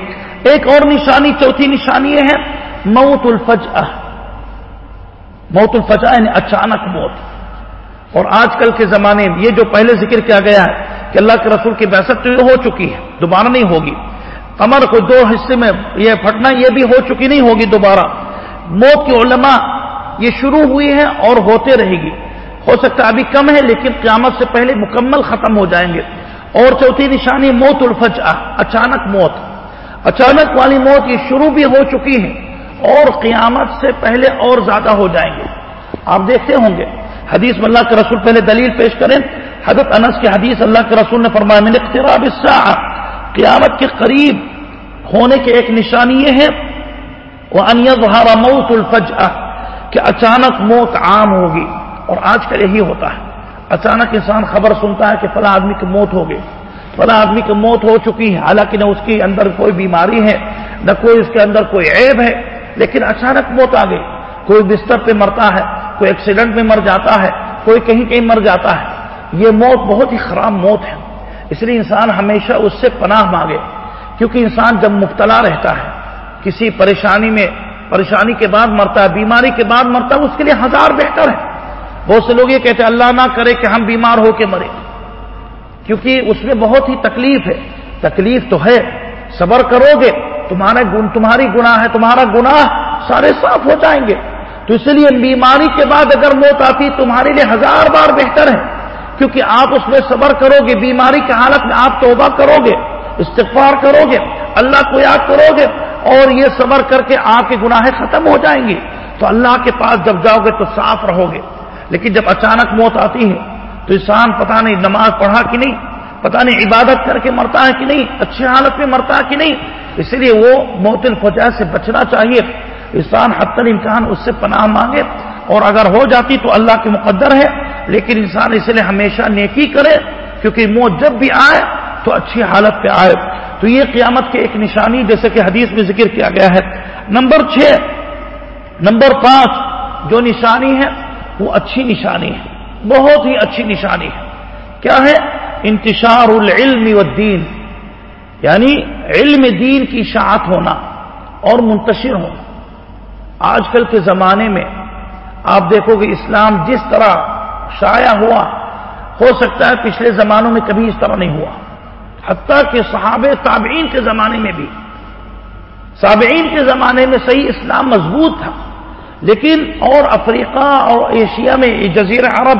S1: ایک اور نشانی، چوتھی نشانی یہ ہے، موت الفج موت الفجا یعنی اچانک موت۔ اور آج کل کے زمانے میں یہ جو پہلے ذکر کیا گیا ہے کہ اللہ کے رسول کی بحثت تو یہ ہو چکی ہے، دوبارہ نہیں ہوگی۔ کمر کو دو حصے میں یہ پھٹنا یہ بھی ہو چکی نہیں ہوگی دوبارہ۔ موت کی علماء یہ شروع ہوئی ہے اور ہوتے رہے گی۔ ہو سکتا ہے ابھی کم ہے، لیکن قیامت سے پہلے مکمل ختم ہو جائیں گے۔ اور چوتھی نشانی موت الفج اچانک موت۔ اچانک والی موت یہ شروع بھی ہو چکی ہے اور قیامت سے پہلے اور زیادہ ہو جائیں گے۔ آپ دیکھتے ہوں گے، حدیث اللہ کے رسول پہلے دلیل پیش کریں۔ حضرت انس کی حدیث اللہ کے رسول نے فرمایا میں نے اختراب قیامت کے قریب ہونے کی ایک نشانی یہ ہے وہ انیہ موت الفج کہ اچانک موت عام ہوگی۔ اور آج کل یہی ہوتا ہے۔ اچانک انسان خبر سنتا ہے کہ فلاں آدمی کی موت ہو گئی فلاں آدمی کی موت ہو چکی ہے، حالانکہ نہ اس کے اندر کوئی بیماری ہے، نہ کوئی اس کے اندر کوئی عیب ہے، لیکن اچانک موت آ گئی۔ کوئی بستر پہ مرتا ہے، کوئی ایکسیڈنٹ میں مر جاتا ہے، کوئی کہیں کہیں مر جاتا ہے۔ یہ موت بہت ہی خراب موت ہے۔ اس لیے انسان ہمیشہ اس سے پناہ مانگے۔ کیونکہ انسان جب مبتلا رہتا ہے، کسی پریشانی میں، پریشانی کے بعد مرتا ہے، بیماری کے بعد مرتا ہے، اس کے لیے ہزار بہتر ہے۔ بہت سے لوگ یہ کہتے ہیں، اللہ نہ کرے کہ ہم بیمار ہو کے مرے کیونکہ اس میں بہت ہی تکلیف ہے۔ تکلیف تو ہے۔ صبر کرو گے تمہارا تمہاری گناہ ہے، تمہارا گناہ سارے صاف ہو جائیں گے۔ تو اس لیے بیماری کے بعد اگر موت آتی، تمہارے لیے ہزار بار بہتر ہے۔ کیونکہ آپ اس میں صبر کرو گے، بیماری کی حالت میں آپ توبہ کرو گے، استغفار کرو گے، اللہ کو یاد کرو گے اور یہ صبر کر کے آپ کے گناہیں ختم ہو جائیں گے۔ تو اللہ کے پاس جب جاؤ گے تو صاف رہو گے۔ لیکن جب اچانک موت آتی ہے تو انسان پتا نہیں نماز پڑھا کہ نہیں پتا نہیں عبادت کر کے مرتا ہے کہ نہیں، اچھی حالت میں مرتا ہے کہ نہیں۔ اس لیے وہ موت الفجا سے بچنا چاہیے۔ انسان حت امکان اس سے پناہ مانگے اور اگر ہو جاتی تو اللہ کے مقدر ہے۔ لیکن انسان اس لیے ہمیشہ نیکی کرے، کیونکہ موت جب بھی آئے تو اچھی حالت پہ آئے۔ تو یہ قیامت کی ایک نشانی، جیسے کہ حدیث میں ذکر کیا گیا ہے۔ نمبر چھ، نمبر پانچ، جو نشانی ہے، وہ اچھی نشانی ہے۔ بہت ہی اچھی نشانی ہے۔ کیا ہے؟ انتشار العلم والدین۔ یعنی علم دین کی اشاعت ہونا اور منتشر ہونا۔ آج کل کے زمانے میں آپ دیکھو گے اسلام جس طرح شائع ہوا۔ ہو سکتا ہے پچھلے زمانوں میں کبھی اس طرح نہیں ہوا۔ حتیٰ کہ صحابہ تابعین کے زمانے میں بھی۔ صابعین کے زمانے میں صحیح اسلام مضبوط تھا۔ لیکن اور افریقہ اور ایشیا میں جزیر عرب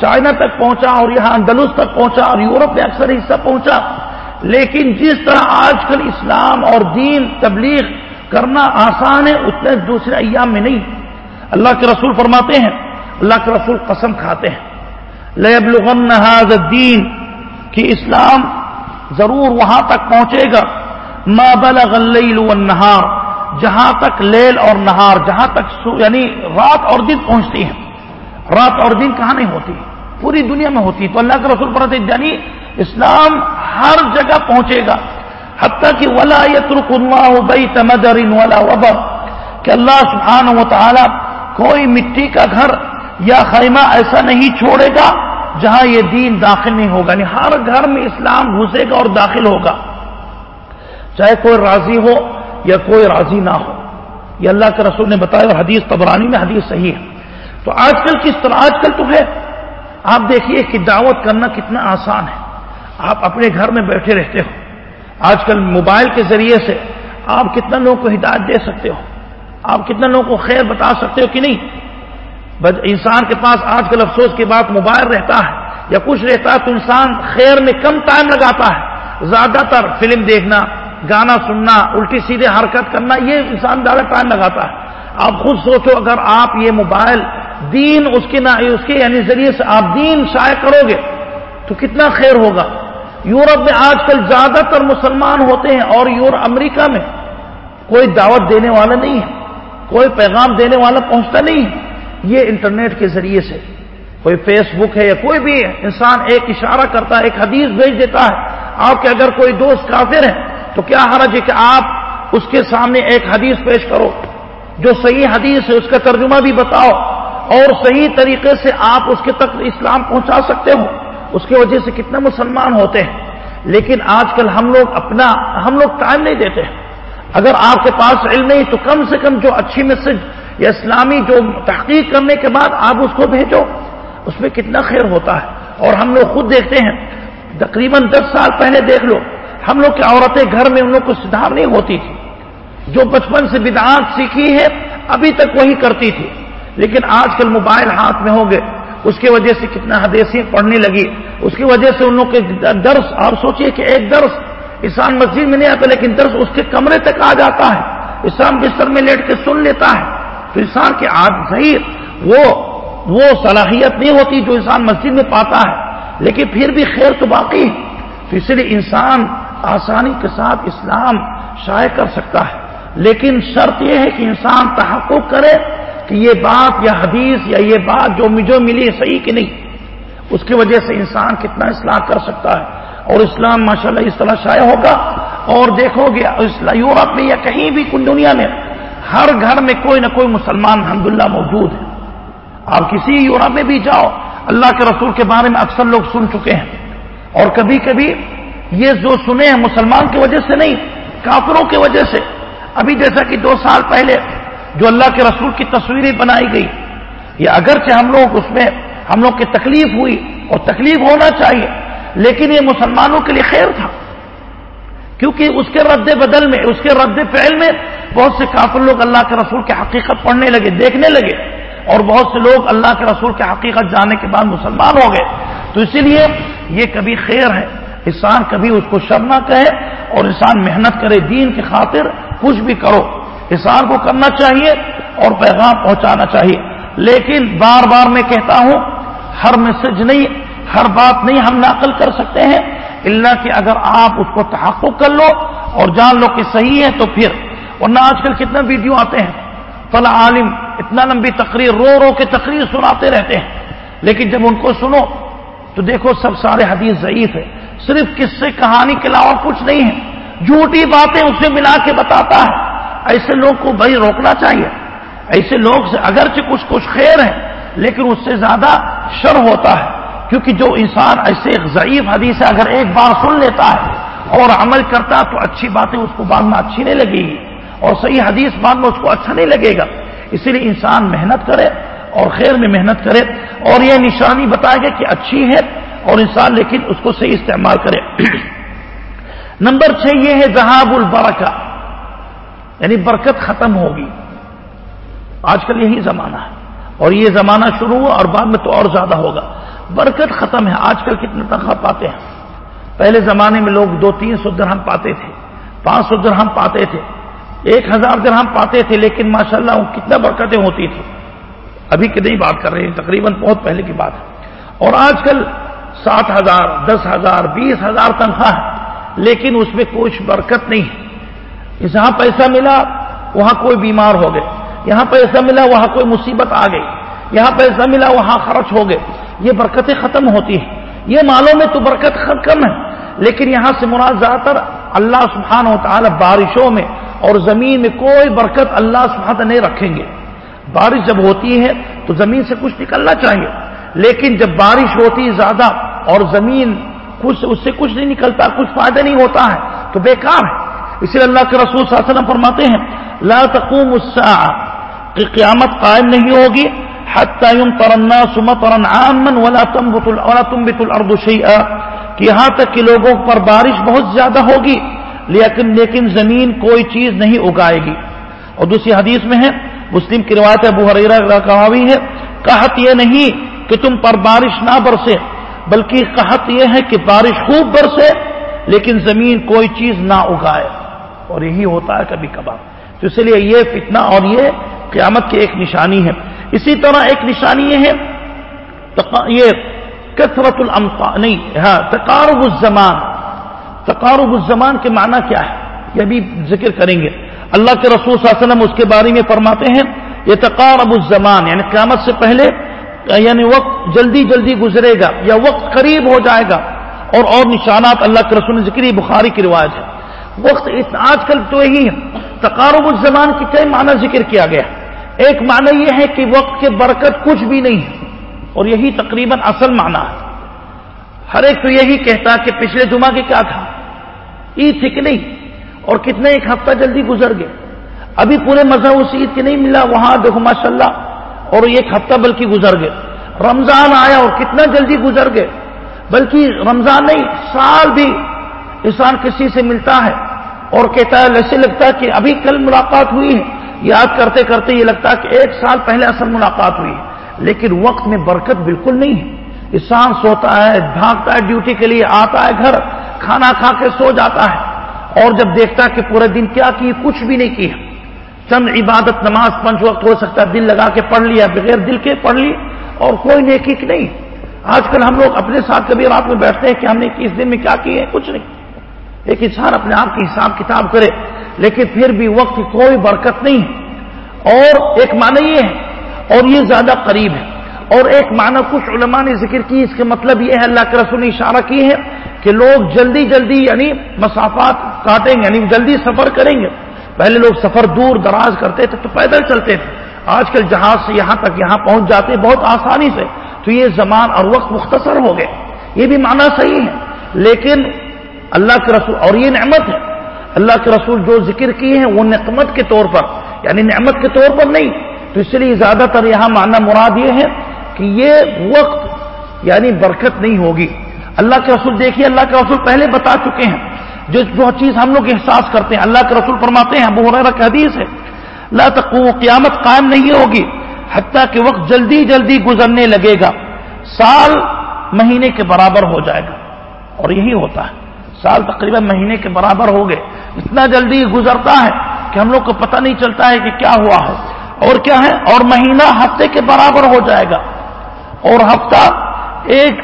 S1: چائنا تک پہنچا اور یہاں اندلس تک پہنچا اور یورپ میں اکثر حصہ پہنچا۔ لیکن جس طرح آج کل اسلام اور دین تبلیغ کرنا آسان ہے، اتنے دوسرے ایام میں نہیں۔ اللہ کے رسول فرماتے ہیں اللہ کے رسول قسم کھاتے ہیں۔ لب لغن دین کہ اسلام ضرور وہاں تک پہنچے گا۔ ما بلغ اللیل والنہار جہاں تک لیل اور نہار، جہاں تک یعنی رات اور دن پہنچتی ہیں۔ رات اور دن کہاں نہیں ہوتی؟ پوری دنیا میں ہوتی۔ تو اللہ کے رسول پر یعنی اسلام ہر جگہ پہنچے گا۔ حتیٰ کہ ولا یترک اللہ بیت مدر ولا وبر، کہ اللہ سبحانہ و تعالی کوئی مٹی کا گھر یا خیمہ ایسا نہیں چھوڑے گا جہاں یہ دین داخل نہیں ہوگا یعنی ہر گھر میں اسلام گھسے گا اور داخل ہوگا۔ چاہے کوئی راضی ہو یا کوئی راضی نہ ہو۔ یہ اللہ کے رسول نے بتایا حدیث تبرانی میں حدیث صحیح ہے۔ تو آج کل کس طرح، آج کل تو ہے۔ آپ دیکھیے کہ دعوت کرنا کتنا آسان ہے۔ آپ اپنے گھر میں بیٹھے رہتے ہو۔ آج کل موبائل کے ذریعے سے آپ کتنا لوگوں کو ہدایت دے سکتے ہو۔ آپ کتنا لوگوں کو خیر بتا سکتے ہو کہ نہیں؟ بس انسان کے پاس آج کل افسوس کے بعد موبائل رہتا ہے یا کچھ رہتا ہے تو انسان خیر میں کم ٹائم لگاتا ہے۔ زیادہ تر فلم دیکھنا، گانا سننا، الٹی سیدھے حرکت کرنا، یہ انسان زیادہ ٹائم لگاتا ہے۔ آپ خود سوچو اگر آپ یہ موبائل دین اس کے اس کے یعنی ذریعے سے آپ دین شائع کرو گے تو کتنا خیر ہوگا۔ یورپ میں آج کل زیادہ تر مسلمان ہوتے ہیں اور یورپ امریکہ میں کوئی دعوت دینے والا نہیں ہے، کوئی پیغام دینے والا پہنچتا نہیں ہے۔ یہ انٹرنیٹ کے ذریعے سے کوئی فیس بک ہے یا کوئی بھی انسان ایک اشارہ کرتا ہے، ایک حدیث بھیج دیتا ہے، آپ کے اگر کوئی دوست کافر ہے تو کیا حرج ہے کہ آپ اس کے سامنے ایک حدیث پیش کرو؟ جو صحیح حدیث ہے، اس کا ترجمہ بھی بتاؤ اور صحیح طریقے سے آپ اس کے تک اسلام پہنچا سکتے ہو۔ اس کی وجہ سے کتنے مسلمان ہوتے ہیں۔ لیکن آج کل ہم لوگ اپنا، ہم لوگ ٹائم نہیں دیتے۔ اگر آپ کے پاس علم نہیں، تو کم سے کم جو اچھی میسج یا اسلامی جو تحقیق کرنے کے بعد آپ اس کو بھیجو، اس میں کتنا خیر ہوتا ہے۔ اور ہم لوگ خود دیکھتے ہیں، تقریباً دس سال پہلے دیکھ لو، ہم لوگ کی عورتیں گھر میں ان لوگ کو سدھار نہیں ہوتی تھی۔ جو بچپن سے بدعات سیکھی ہے، ابھی تک وہی کرتی تھی۔ لیکن آج کل موبائل ہاتھ میں ہو گئے۔ اس کی وجہ سے کتنا حدیثیں پڑھنے لگی۔ اس کی وجہ سے ان لوگ کے درس، آپ سوچئے کہ ایک درس انسان مسجد میں نہیں آتا، لیکن درس اس کے کمرے تک آ جاتا ہے۔ انسان بستر میں لیٹ کے سن لیتا ہے۔ تو انسان کے آج صحیح وہ وہ صلاحیت نہیں ہوتی جو انسان مسجد میں پاتا ہے، لیکن پھر بھی خیر تو باقی تو اس لیے انسان آسانی کے ساتھ اسلام شائع کر سکتا ہے۔ لیکن شرط یہ ہے کہ انسان تحقق کرے کہ یہ بات یا حدیث یا یہ بات جو مجھے ملی صحیح کہ نہیں۔ اس کی وجہ سے انسان کتنا اصلاح کر سکتا ہے۔ اور اسلام ماشاءاللہ اس طرح شائع ہوگا۔ اور دیکھو گے یورپ میں یا کہیں بھی کل دنیا میں ہر گھر میں کوئی نہ کوئی مسلمان الحمد موجود ہے۔ آپ کسی یورپ میں بھی جاؤ، اللہ کے رسول کے بارے میں اکثر لوگ سن چکے ہیں۔ اور کبھی کبھی یہ جو سنے ہیں مسلمان کی وجہ سے نہیں، کافروں کی وجہ سے۔ ابھی جیسا کہ دو سال پہلے جو اللہ کے رسول کی تصویریں بنائی گئی، یہ اگرچہ ہم لوگ اس میں، ہم لوگ کی تکلیف ہوئی اور تکلیف ہونا چاہیے، لیکن یہ مسلمانوں کے لیے خیر تھا۔ کیونکہ اس کے رد بدل میں، اس کے رد فعل میں بہت سے کافر لوگ اللہ کے رسول کی حقیقت پڑھنے لگے، دیکھنے لگے اور بہت سے لوگ اللہ کے رسول کی حقیقت جانے کے بعد مسلمان ہو گئے۔ تو اسی لیے یہ کبھی خیر ہے۔ انسان کبھی اس کو شر نہ کہے اور انسان محنت کرے دین کی خاطر کچھ بھی کرو۔ احسان کو کرنا چاہیے اور پیغام پہنچانا چاہیے۔ لیکن بار بار میں کہتا ہوں، ہر میسج نہیں، ہر بات نہیں ہم نقل کر سکتے ہیں۔ اللہ کہ اگر آپ اس کو تحقق کر لو اور جان لو کہ صحیح ہے تو پھر۔ ورنہ آج کل کتنا ویڈیو آتے ہیں۔ فلا عالم اتنا لمبی تقریر، رو رو کے تقریر سناتے رہتے ہیں۔ لیکن جب ان کو سنو تو دیکھو سب سارے حدیث ضعیف ہے صرف کس سے کہانی کے علاوہ کچھ نہیں ہے جھوٹی باتیں اسے ملا کے بتاتا ہے۔ ایسے لوگ کو بھائی روکنا چاہیے۔ ایسے لوگ سے اگرچہ کچھ کچھ خیر ہے لیکن اس سے زیادہ شر ہوتا ہے۔ کیونکہ جو انسان ایسے ضعیف حدیث ہے، اگر ایک بار سن لیتا ہے اور عمل کرتا تو اچھی باتیں اس کو بعد میں اچھی نہیں لگے گی اور صحیح حدیث بعد میں اس کو اچھا نہیں لگے گا۔ اسی لیے انسان محنت کرے اور خیر میں محنت کرے اور یہ نشانی بتائے گا کہ اچھی ہے اور انسان لیکن اس کو صحیح استعمال کرے۔ نمبر چھ یہ ہے جہاب البرکہ یعنی برکت ختم ہوگی۔ آج کل یہی زمانہ ہے اور یہ زمانہ شروع ہوا اور بعد میں تو اور زیادہ ہوگا۔ برکت ختم ہے۔ آج کل کتنے تنخواہ پاتے ہیں۔ پہلے زمانے میں لوگ دو تین سو درہم پاتے تھے، پانچ سو درہم پاتے تھے، ایک ہزار درہم پاتے تھے، لیکن ماشاءاللہ اللہ کتنا برکتیں ہوتی تھی ابھی کی نہیں بات کر رہے ہیں، تقریباً بہت پہلے کی بات ہے۔ اور آج کل سات ہزار، دس ہزار، بیس ہزار تنخواہ ہے، لیکن اس میں کچھ برکت نہیں ہے۔ جہاں پیسہ ملا، وہاں کوئی بیمار ہو گئے۔ یہاں پیسہ ملا، وہاں کوئی مصیبت آ گئی۔ یہاں پیسہ ملا، وہاں خرچ ہو گئے۔ یہ برکتیں ختم ہوتی ہیں۔ یہ مالوں میں تو برکت کم ہے۔ لیکن یہاں سے مراد زیادہ تر اللہ سبحانہ و تعالی بارشوں میں اور زمین میں کوئی برکت اللہ سبحانہ نہیں رکھیں گے۔ بارش جب ہوتی ہے تو زمین سے کچھ نکلنا چاہیے۔ لیکن جب بارش ہوتی زیادہ اور زمین کچھ اس سے کچھ نہیں نکلتا، کچھ فائدہ نہیں ہوتا ہے، تو بیکار ہے۔ اسی لیے اللہ کے رسول صلی اللہ علیہ وسلم فرماتے ہیں، لا تقوم کہ قیامت قائم نہیں ہوگی۔ کہ یہاں تک کہ لوگوں پر بارش بہت زیادہ ہوگی، لیکن لیکن زمین کوئی چیز نہیں اگائے گی۔ اور دوسری حدیث میں ہے، مسلم کی روایت ابو حریرہ کہاوی ہے کہت یہ نہیں کہ تم پر بارش نہ برسے، بلکہ کہت یہ ہے کہ بارش خوب برسے، لیکن زمین کوئی چیز نہ اگائے۔ اور یہی ہوتا ہے کبھی کبھار۔ تو اس لیے یہ فتنہ اور یہ قیامت کی ایک نشانی ہے۔ اسی طرح ایک نشانی یہ ہے یہ کثرت الامطا، نہیں ہاں تقارب الزمان تقارب الزمان کے معنی کیا ہے؟ یہ بھی ذکر کریں گے۔ اللہ کے رسول صلی اللہ علیہ وسلم اس کے بارے میں فرماتے ہیں، یہ تقارب الزمان یعنی قیامت سے پہلے یعنی وقت جلدی جلدی گزرے گا یا وقت قریب ہو جائے گا۔ اور اور نشانات اللہ کے رسول ذکر بخاری کی رواج ہے۔ وقت آج کل تو یہی ہے۔ تقارب الزمان کی کئی معنی ذکر کیا گیا۔ ہے ایک معنی یہ ہے کہ وقت کے برکت کچھ بھی نہیں ہے۔ اور یہی تقریباً اصل معنی ہے۔ ہر ایک تو یہی کہتا کہ پچھلے جمعہ کے کیا تھا؟ عید تھی کہ نہیں؟ اور کتنے ایک ہفتہ جلدی گزر گئے۔ ابھی پورے مذہب اس عید کے نہیں ملا، وہاں دیکھو ماشاء اللہ اور ایک ہفتہ بلکہ گزر گئے۔ رمضان آیا اور کتنا جلدی گزر گئے۔ بلکہ رمضان نہیں، سال بھی انسان کسی سے ملتا ہے اور کہتا ہے ایسے لگتا ہے کہ ابھی کل ملاقات ہوئی ہے۔ یاد کرتے کرتے یہ لگتا ہے کہ ایک سال پہلے اصل ملاقات ہوئی لیکن وقت میں برکت بالکل نہیں ہے۔ انسان سوتا ہے، بھاگتا ہے ڈیوٹی کے لیے، آتا ہے گھر، کھانا کھا کے سو جاتا ہے۔ اور جب دیکھتا ہے کہ پورے دن کیا کی کچھ بھی نہیں کیا۔ چند عبادت نماز پنچ وقت ہو سکتا ہے، دل لگا کے پڑھ لیا، بغیر دل کے پڑھ لی، اور کوئی نیکی نہیں۔ آج کل ہم لوگ اپنے ساتھ کبھی رات میں بیٹھتے ہیں کہ ہم نے کس دن میں کیا کی ہے کچھ نہیں۔ ایک انسان اپنے آپ کی حساب کتاب کرے۔ لیکن پھر بھی وقت کی کوئی برکت نہیں ہے۔ اور ایک معنی یہ ہے، اور یہ زیادہ قریب ہے۔ اور ایک معنی کچھ علماء نے ذکر کی، اس کے مطلب یہ ہے، اللہ کے رسول نے اشارہ کی ہے کہ لوگ جلدی جلدی یعنی مسافات کاٹیں گے یعنی جلدی سفر کریں گے۔ پہلے لوگ سفر دور دراز کرتے تھے تو پیدل چلتے تھے۔ آج کل جہاز سے یہاں تک یہاں پہنچ جاتے بہت آسانی سے، تو یہ زمان اور وقت مختصر ہو گئے۔ یہ بھی معنی صحیح ہے، لیکن اللہ کے رسول، اور یہ نعمت ہے اللہ کے رسول جو ذکر کیے ہیں وہ نعمت کے طور پر یعنی نعمت کے طور پر نہیں۔ تو اس لیے زیادہ تر یہاں ماننا مراد یہ ہے کہ یہ وقت یعنی برکت نہیں ہوگی۔ اللہ کے رسول دیکھیے، اللہ کے رسول پہلے بتا چکے ہیں۔ جو جو چیز ہم لوگ احساس کرتے ہیں، اللہ کے رسول فرماتے ہیں، ابو حریرہ کی حدیث ہے اللہ تک قیامت قائم نہیں ہوگی، حتیٰ کہ وقت جلدی جلدی گزرنے لگے گا، سال مہینے کے برابر ہو جائے گا۔ اور یہی ہوتا ہے۔ سال تقریباً مہینے کے برابر ہو گئے۔ اتنا جلدی گزرتا ہے کہ ہم لوگ کو پتہ نہیں چلتا ہے کہ کیا ہوا ہے۔ اور کیا ہے؟ اور مہینہ ہفتے کے برابر ہو جائے گا۔ اور ہفتہ ایک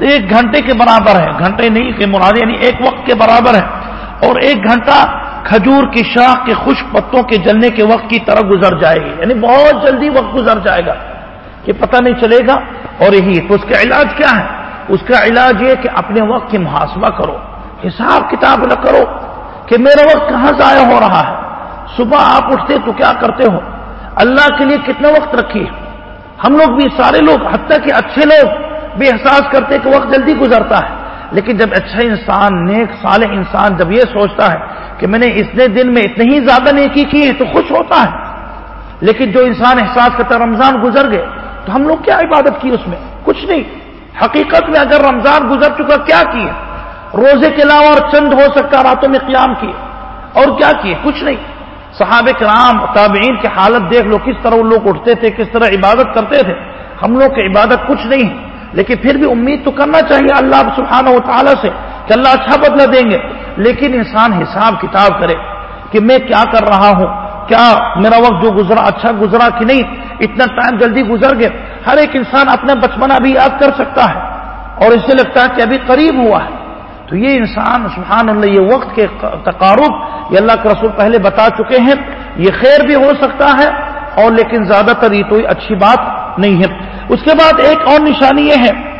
S1: ایک گھنٹے کے برابر ہے۔ گھنٹے نہیں کہ مراد یعنی ایک وقت کے برابر ہے۔ اور ایک گھنٹہ کھجور کی شاخ کے خشک پتوں کے جلنے کے وقت کی طرح گزر جائے گی۔ یعنی بہت جلدی وقت گزر جائے گا۔ کہ پتہ نہیں چلے گا۔ اور یہی، تو اس کا علاج کیا ہے؟ اس کا علاج یہ کہ اپنے وقت کی محاسبہ کرو۔ حساب کتاب نہ کرو کہ میرا وقت کہاں ضائع ہو رہا ہے۔ صبح آپ اٹھتے تو کیا کرتے ہو؟ اللہ کے لیے کتنا وقت رکھیے۔ ہم لوگ بھی سارے لوگ، حتیٰ کہ اچھے لوگ بھی احساس کرتے کہ وقت جلدی گزرتا ہے۔ لیکن جب اچھا انسان، نیک، صالح انسان جب یہ سوچتا ہے کہ میں نے اتنے دن میں اتنے ہی زیادہ نیکی کی ہے تو خوش ہوتا ہے۔ لیکن جو انسان احساس کرتا رمضان گزر گئے، تو ہم لوگ کیا عبادت کی اس میں؟ کچھ نہیں۔ حقیقت میں اگر رمضان گزر چکا، کیا کیے روزے کے علاوہ اور چند ہو سکتا راتوں میں قیام کیے۔ اور کیا کیے؟ کچھ نہیں۔ صحابہ کرام، تابعین کی حالت دیکھ لو، کس طرح وہ لوگ اٹھتے تھے، کس طرح عبادت کرتے تھے۔ ہم لوگ کی عبادت کچھ نہیں ہے۔ لیکن پھر بھی امید تو کرنا چاہیے اللہ سبحانہ و تعالیٰ سے کہ اللہ اچھا بدلہ دیں گے۔ لیکن انسان حساب کتاب کرے کہ میں کیا کر رہا ہوں۔ کیا میرا وقت جو گزرا اچھا گزرا کہ نہیں؟ اتنا ٹائم جلدی گزر گئے ہر ایک انسان اپنا بچپنا بھی یاد کر سکتا ہے۔ اور اس سے لگتا ہے کہ ابھی قریب ہوا ہے۔ تو یہ انسان، سبحان اللہ، یہ وقت کے تقارب، یہ اللہ کے رسول پہلے بتا چکے ہیں، یہ خیر بھی ہو سکتا ہے، اور لیکن زیادہ تر یہ تو اچھی بات نہیں ہے۔ اس کے بعد ایک اور نشانی یہ ہے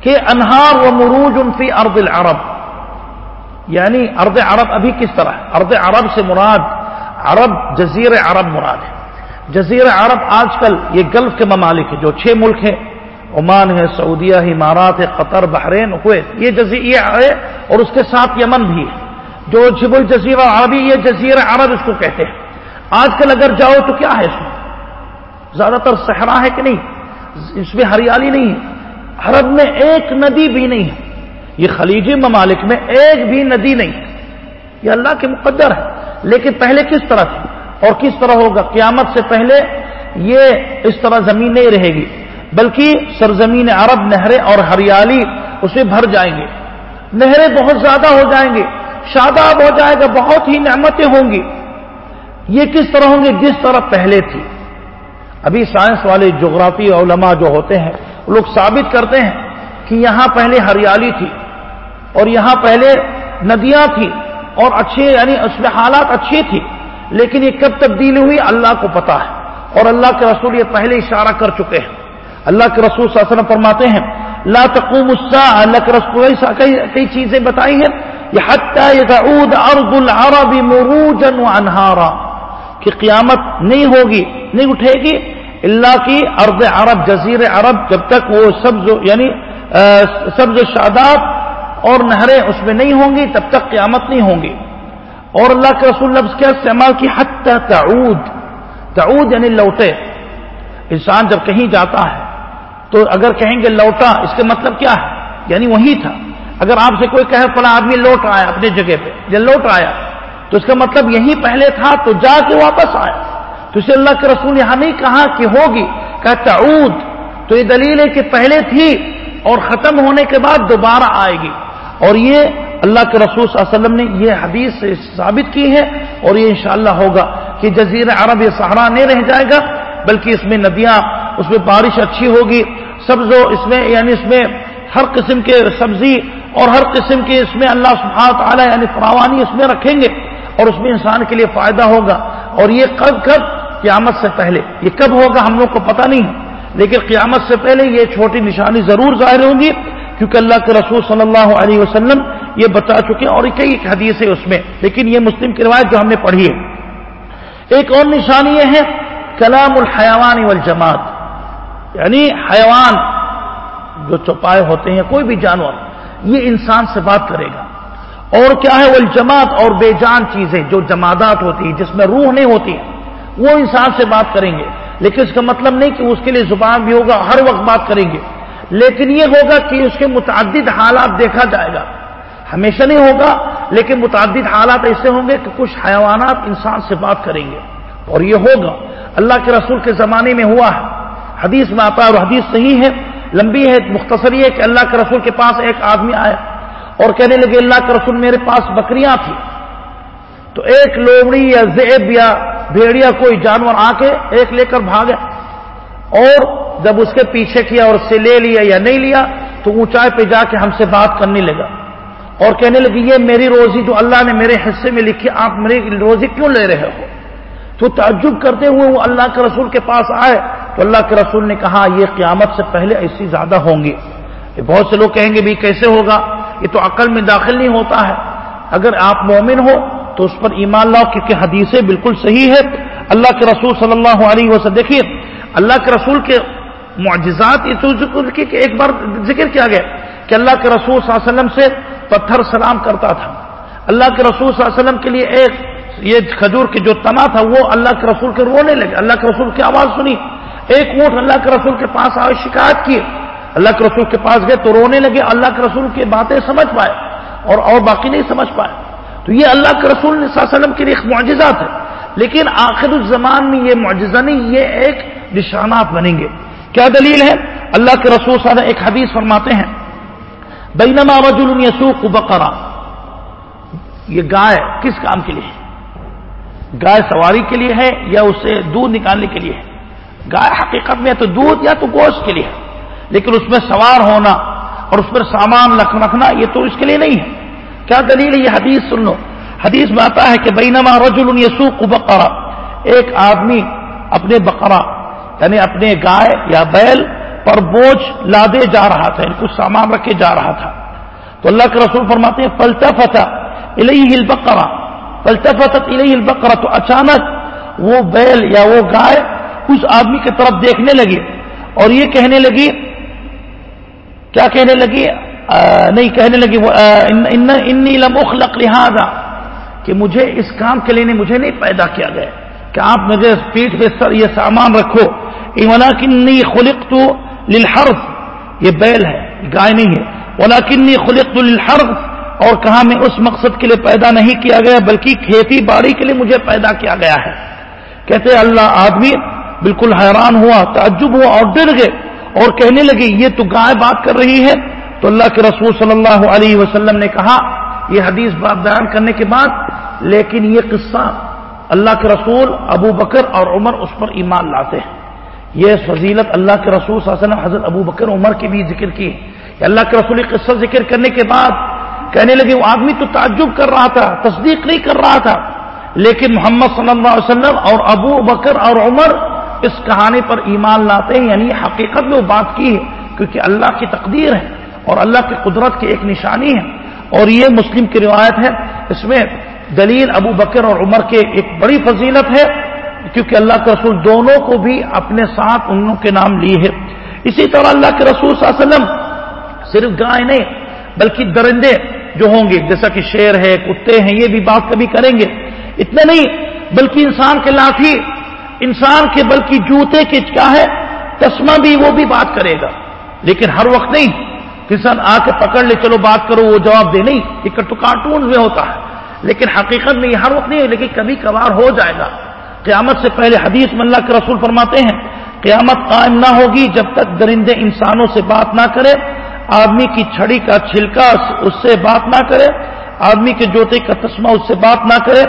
S1: کہ انہار و مروج فی ارد العرب۔ یعنی ارد عرب ابھی کس طرح؟ ہے ارد عرب سے مراد، عرب جزیر عرب مراد ہے۔ جزیر عرب آج کل یہ گلف کے ممالک ہے جو چھ ملک ہیں۔ عمان ہے، سعودیہ، امارات ہے، قطر، بحرین، کویت۔ یہ جزیر ہے اور اس کے ساتھ یمن بھی ہے۔ جو جب الجزیرہ عربی، یہ جزیر عرب اس کو کہتے ہیں۔ آج کل اگر جاؤ تو کیا ہے اس میں؟ زیادہ تر صحرا ہے کہ نہیں؟ اس میں ہریالی نہیں ہے۔ عرب میں ایک ندی بھی نہیں ہے۔ یہ خلیجی ممالک میں ایک بھی ندی نہیں ہے۔ یہ اللہ کے مقدر ہے۔ لیکن پہلے کس طرح تھی؟ اور کس طرح ہوگا؟ قیامت سے پہلے یہ اس طرح زمین نہیں رہے گی۔ بلکہ سرزمین عرب نہریں اور ہریالی اسے بھر جائیں گے۔ نہریں بہت زیادہ ہو جائیں گے۔ شاداب ہو جائے گا، بہت ہی نعمتیں ہوں گی۔ یہ کس طرح ہوں گے؟ جس طرح پہلے تھی۔ ابھی سائنس والے، جغرافی علماء جو ہوتے ہیں، وہ لوگ ثابت کرتے ہیں کہ یہاں پہلے ہریالی تھی اور یہاں پہلے ندیاں تھیں اور اچھے یعنی اس میں حالات اچھی تھی لیکن یہ کب تبدیلی ہوئی؟ اللہ کو پتا ہے اور اللہ کے رسول یہ پہلے اشارہ کر چکے ہیں۔ اللہ کے رسول صلی اللہ علیہ وسلم فرماتے ہیں لا تقوم الساعة اللہ کے رسول کئی, کئی چیزیں بتائی ہیں۔ یہ حتیٰ يتعود ارض العرب مروجا وانہارا کہ قیامت نہیں ہوگی نہیں اٹھے گی اللہ کی ارض عرب جزیر عرب جب تک وہ سبز یعنی سبز شاداب اور نہریں اس میں نہیں ہوں گی تب تک قیامت نہیں ہوں گی۔ اور اللہ کے رسول لفظ کیا استعمال کی؟ حد تعود تعود یعنی لوٹے۔ انسان جب کہیں جاتا ہے تو اگر کہیں گے لوٹا، اس کا مطلب کیا ہے؟ یعنی وہی تھا۔ اگر آپ سے کوئی کہے فلاں آدمی لوٹ آیا اپنی جگہ پہ، یا لوٹ آیا، تو اس کا مطلب یہی پہلے تھا، تو جا کے واپس آیا۔ تو اسے اللہ کے رسول یہاں نہیں کہا کہ ہوگی کہ تعود۔ تو یہ دلیل ہے کہ پہلے تھی اور ختم ہونے کے بعد دوبارہ آئے گی۔ اور یہ اللہ کے رسول صلی اللہ علیہ وسلم نے یہ حدیث سے ثابت کی ہے، اور یہ انشاءاللہ ہوگا کہ جزیر عرب یہ سہارا نہیں رہ جائے گا، بلکہ اس میں ندیاں اس میں بارش اچھی ہوگی سبز اس میں یعنی اس میں ہر قسم کے سبزی اور ہر قسم کے اس میں اللہ سبحانہ تعالیٰ یعنی فراوانی اس میں رکھیں گے اور اس میں انسان کے لیے فائدہ ہوگا۔ اور یہ کب کب؟ قیامت سے پہلے۔ یہ کب ہوگا ہم لوگ کو پتہ نہیں لیکن قیامت سے پہلے یہ چھوٹی نشانی ضرور ظاہر ہوں گی، کیونکہ اللہ کے رسول صلی اللہ علیہ وسلم یہ بتا چکے اور کئی حدیث ہے اس میں۔ لیکن یہ مسلم کی روایت جو ہم نے پڑھی ہے۔ ایک اور نشانی یہ ہے، کلام الحیوان والجماعت یعنی حیوان جو چوپائے ہوتے ہیں، کوئی بھی جانور، یہ انسان سے بات کرے گا۔ اور کیا ہے؟ وہ جماعت اور بے جان چیزیں جو جمادات ہوتی ہیں، جس میں روح نہیں ہوتی، وہ انسان سے بات کریں گے۔ لیکن اس کا مطلب نہیں کہ اس کے لیے زبان بھی ہوگا، ہر وقت بات کریں گے۔ لیکن یہ ہوگا کہ اس کے متعدد حالات دیکھا جائے گا۔ ہمیشہ نہیں ہوگا، لیکن متعدد حالات ایسے ہوں گے کہ کچھ حیوانات انسان سے بات کریں گے۔ اور یہ ہوگا۔ اللہ کے رسول کے زمانے میں ہوا ہے۔ حدیث میں آتا ہے اور حدیث صحیح ہے، لمبی ہے، مختصر ہے کہ اللہ کے رسول کے پاس ایک آدمی آیا اور کہنے لگے، اللہ کے رسول میرے پاس بکریاں تھیں۔ تو ایک لومڑی یا زیب یا بھیڑیا کوئی جانور آ کے ایک لے کر بھاگے اور جب اس کے پیچھے کیا اور اسے لے لیا یا نہیں لیا، تو اونچائی پہ جا کے ہم سے بات کرنے لگا اور کہنے لگی، یہ میری روزی جو اللہ نے میرے حصے میں لکھی، آپ میری روزی کیوں لے رہے ہو؟ تو تعجب کرتے ہوئے وہ اللہ کے رسول کے پاس آئے تو اللہ کے رسول نے کہا، یہ قیامت سے پہلے ایسی زیادہ ہوں گی۔ یہ بہت سے لوگ کہیں گے بھی کیسے ہوگا؟ یہ تو عقل میں داخل نہیں ہوتا ہے۔ اگر آپ مومن ہو تو اس پر ایمان لاؤ، کیونکہ حدیثیں بالکل صحیح ہے۔ اللہ کے رسول صلی اللہ علیہ وسلم، دیکھیے، اللہ کے رسول کے معجزات، یہ تو ذکر کہ ایک بار ذکر کیا گیا کہ اللہ کے رسول صلی اللہ علیہ وسلم سے پتھر سلام کرتا تھا۔ اللہ کے رسول صلی اللہ علیہ وسلم کے لیے ایک یہ کھجور کے جو تنا تھا، وہ اللہ کے رسول کے رونے لگے۔ اللہ کے رسول کی آواز سنی۔ ایک اونٹ اللہ کے رسول کے پاس آئے، شکایت کی۔ اللہ کے رسول کے پاس گئے تو رونے لگے، اللہ کے رسول کی باتیں سمجھ پائے اور اور باقی نہیں سمجھ پائے۔ تو یہ اللہ کے رسول صلی اللہ علیہ وسلم کے لیے ایک معجزات ہے۔ لیکن آخر الزمان میں یہ معجزہ نہیں، یہ ایک نشانات بنیں گے۔ کیا دلیل ہے؟ اللہ کے رسول صلی اللہ علیہ وسلم ایک حدیث فرماتے ہیں، بینما رجل یسوق بقرہ۔ یہ گائے کس کام کے لیے ہے؟ گائے سواری کے لیے ہے یا اسے دودھ نکالنے کے لیے ہے؟ گائے حقیقت میں تو دودھ یا تو گوشت کے لیے ہے۔ لیکن اس میں سوار ہونا اور اس پر سامان رکھنا یہ تو اس کے لیے نہیں ہے۔ کیا دلیل ہے یہ حدیث سن لو۔ حدیث میں آتا ہے کہ بینما رجل یسوق بقرہ۔ ایک آدمی اپنے بقرہ یعنی اپنے گائے یا بیل پر بوجھ لادے جا رہا تھا یعنی کچھ سامان رکھے جا رہا تھا۔ تو اللہ کے رسول فرماتے ہیں پلتا فتح الہی البقرا پلتا فتح الہی البقرا تو اچانک وہ بیل یا وہ گائے اس آدمی کی طرف دیکھنے لگی اور یہ کہنے لگی، کیا کہنے لگی؟ نہیں، کہنے لگی انی لم اخلق لہذا، کہ مجھے اس کام کے لیے مجھے نہیں پیدا کیا گیا۔ کہ آپ مجھے پیٹھ پہ سر یہ سامان رکھو۔ اولا کنی خلق تو للحرف، یہ بیل ہے گائے نہیں ہے۔ اولا کنی خلق تو للحرف، اور کہا میں اس مقصد کے لیے پیدا نہیں کیا گیا، بلکہ کھیتی باڑی کے لیے مجھے پیدا کیا گیا ہے۔ کہتے اللہ، آدمی بالکل حیران ہوا، تعجب ہوا اور ڈر گئے اور کہنے لگے، یہ تو گائے بات کر رہی ہے۔ تو اللہ کے رسول صلی اللہ علیہ وسلم نے کہا، یہ حدیث بات بیان کرنے کے بعد، لیکن یہ قصہ اللہ کے رسول، ابو بکر اور عمر اس پر ایمان لاتے ہیں۔ یہ فضیلت اللہ کے رسول صلی اللہ علیہ وسلم، حضرت ابو بکر، عمر کی بھی ذکر کی۔ کہ اللہ کے رسول قصہ ذکر کرنے کے بعد، کہنے لگے، وہ آدمی تو تعجب کر رہا تھا، تصدیق نہیں کر رہا تھا۔ لیکن محمد صلی اللہ علیہ وسلم اور ابو بکر اور عمر اس کہانی پر ایمان لاتے ہیں یعنی حقیقت میں وہ بات کی ہے، کیونکہ اللہ کی تقدیر ہے اور اللہ کی قدرت کی ایک نشانی ہے۔ اور یہ مسلم کی روایت ہے، اس میں دلیل ابو بکر اور عمر کے ایک بڑی فضیلت ہے، کیونکہ اللہ کے رسول دونوں کو بھی اپنے ساتھ انہوں کے نام لیے ہے اسی طرح اللہ کے رسول صلی اللہ علیہ وسلم صرف گائے نہیں، بلکہ درندے جو ہوں گے، جیسا کہ شیر ہے، کتے ہیں، یہ بھی بات کبھی کریں گے۔ اتنے نہیں، بلکہ انسان کے لاٹھی انسان کے بلکہ جوتے کے کیا ہے چشمہ بھی وہ بھی بات کرے گا۔ لیکن ہر وقت نہیں۔ کسان آ کے پکڑ لے، چلو بات کرو، وہ جواب دے۔ نہیں، یہ تو کارٹون میں ہوتا ہے۔ لیکن حقیقت میں ہر وقت نہیں ہے لیکن کبھی کبھار ہو جائے گا۔ قیامت سے پہلے حدیث میں اللہ کے رسول فرماتے ہیں، قیامت قائم نہ ہوگی جب تک درندے انسانوں سے بات نہ کرے، آدمی کی چھڑی کا چھلکا اس سے بات نہ کرے، آدمی کے جوتے کا تسمہ اس سے بات نہ کرے،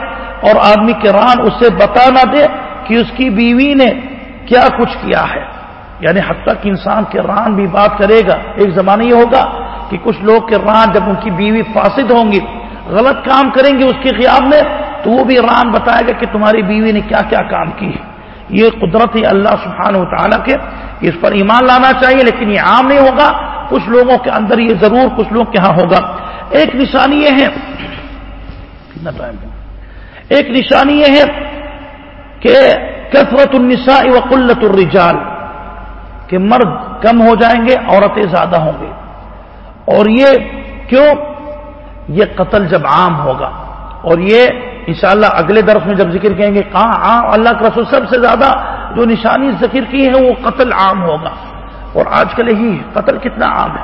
S1: اور آدمی کے ران اس سے بتا نہ دے۔ کہ اس کی بیوی نے کیا کچھ کیا ہے؟ یعنی حد تک انسان کے ران بھی بات کرے گا۔ ایک زمانہ یہ ہوگا کہ کچھ لوگ کے ران جب ان کی بیوی فاسد ہوں گی، غلط کام کریں گے اس کے خیال میں، تو وہ بھی ران بتائے گا کہ تمہاری بیوی نے کیا کیا کام کی ہے۔ یہ قدرت ہے اللہ سبحانہ و تعالیٰ کے۔ اس پر ایمان لانا چاہیے، لیکن یہ عام نہیں ہوگا۔ کچھ لوگوں کے اندر یہ ضرور کچھ لوگ کے ہاں ہوگا۔ ایک نشانی یہ ہے، کتنا ٹائم ایک نشانی یہ ہے کہ کثرت النساء و قلت الرجال، کہ مرد کم ہو جائیں گے، عورتیں زیادہ ہوں گی اور یہ کیوں؟ یہ قتل جب عام ہوگا۔ اور یہ انشاءاللہ اگلے درس میں جب ذکر کہیں گے، کہاں؟ عام اللہ کے رسول سب سے زیادہ جو نشانی ذکر کی ہے وہ قتل عام ہوگا۔ اور آج کل ہی قتل کتنا عام ہے۔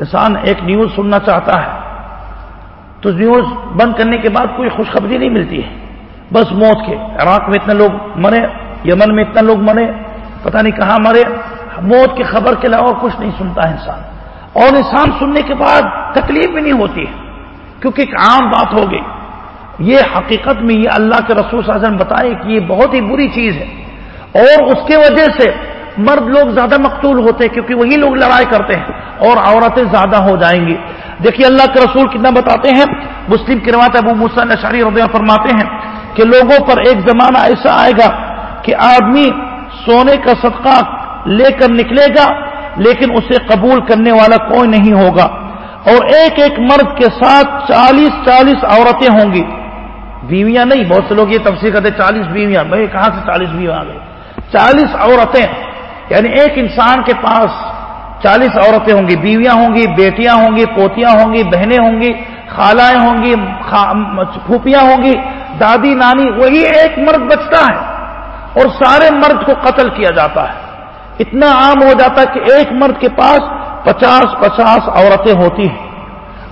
S1: انسان ایک نیوز سننا چاہتا ہے، تو نیوز بند کرنے کے بعد کوئی خوشخبری نہیں ملتی ہے۔ بس موت کے۔ عراق میں اتنے لوگ مرے، یمن میں اتنا لوگ مرے، پتہ نہیں کہاں مرے۔ موت کی خبر کے علاوہ کچھ نہیں سنتا ہے انسان۔ اور انسان سننے کے بعد تکلیف بھی نہیں ہوتی ہے کیونکہ ایک عام بات ہو گئی۔ یہ حقیقت میں یہ اللہ کے رسول صلی اللہ علیہ وسلم بتائے کہ یہ بہت ہی بری چیز ہے۔ اور اس کے وجہ سے مرد لوگ زیادہ مقتول ہوتے ہیں، کیونکہ وہی لوگ لڑائی کرتے ہیں اور عورتیں زیادہ ہو جائیں گی۔ دیکھیے اللہ کے رسول کتنا بتاتے ہیں۔ مسلم کی روایت ابو مسن نشاری رضی فرماتے ہیں کہ لوگوں پر ایک زمانہ ایسا آئے گا کہ آدمی سونے کا صدقہ لے کر نکلے گا، لیکن اسے قبول کرنے والا کوئی نہیں ہوگا۔ اور ایک ایک مرد کے ساتھ چالیس چالیس عورتیں ہوں گی۔ بیویاں نہیں، بہت سے لوگ یہ تفصیل کرتے چالیس بیویاں۔ بھائی، کہاں سے چالیس بیویاں آ گئی چالیس عورتیں یعنی ایک انسان کے پاس چالیس عورتیں ہوں گی۔ بیویاں ہوں گی، بیٹیاں ہوں گی، پوتیاں ہوں گی، بہنیں ہوں گی، خالائیں ہوں گی پھوپیاں ہوں گی دادی نانی، وہی ایک مرد بچتا ہے اور سارے مرد کو قتل کیا جاتا ہے۔ اتنا عام ہو جاتا ہے کہ ایک مرد کے پاس پچاس پچاس عورتیں ہوتی ہیں۔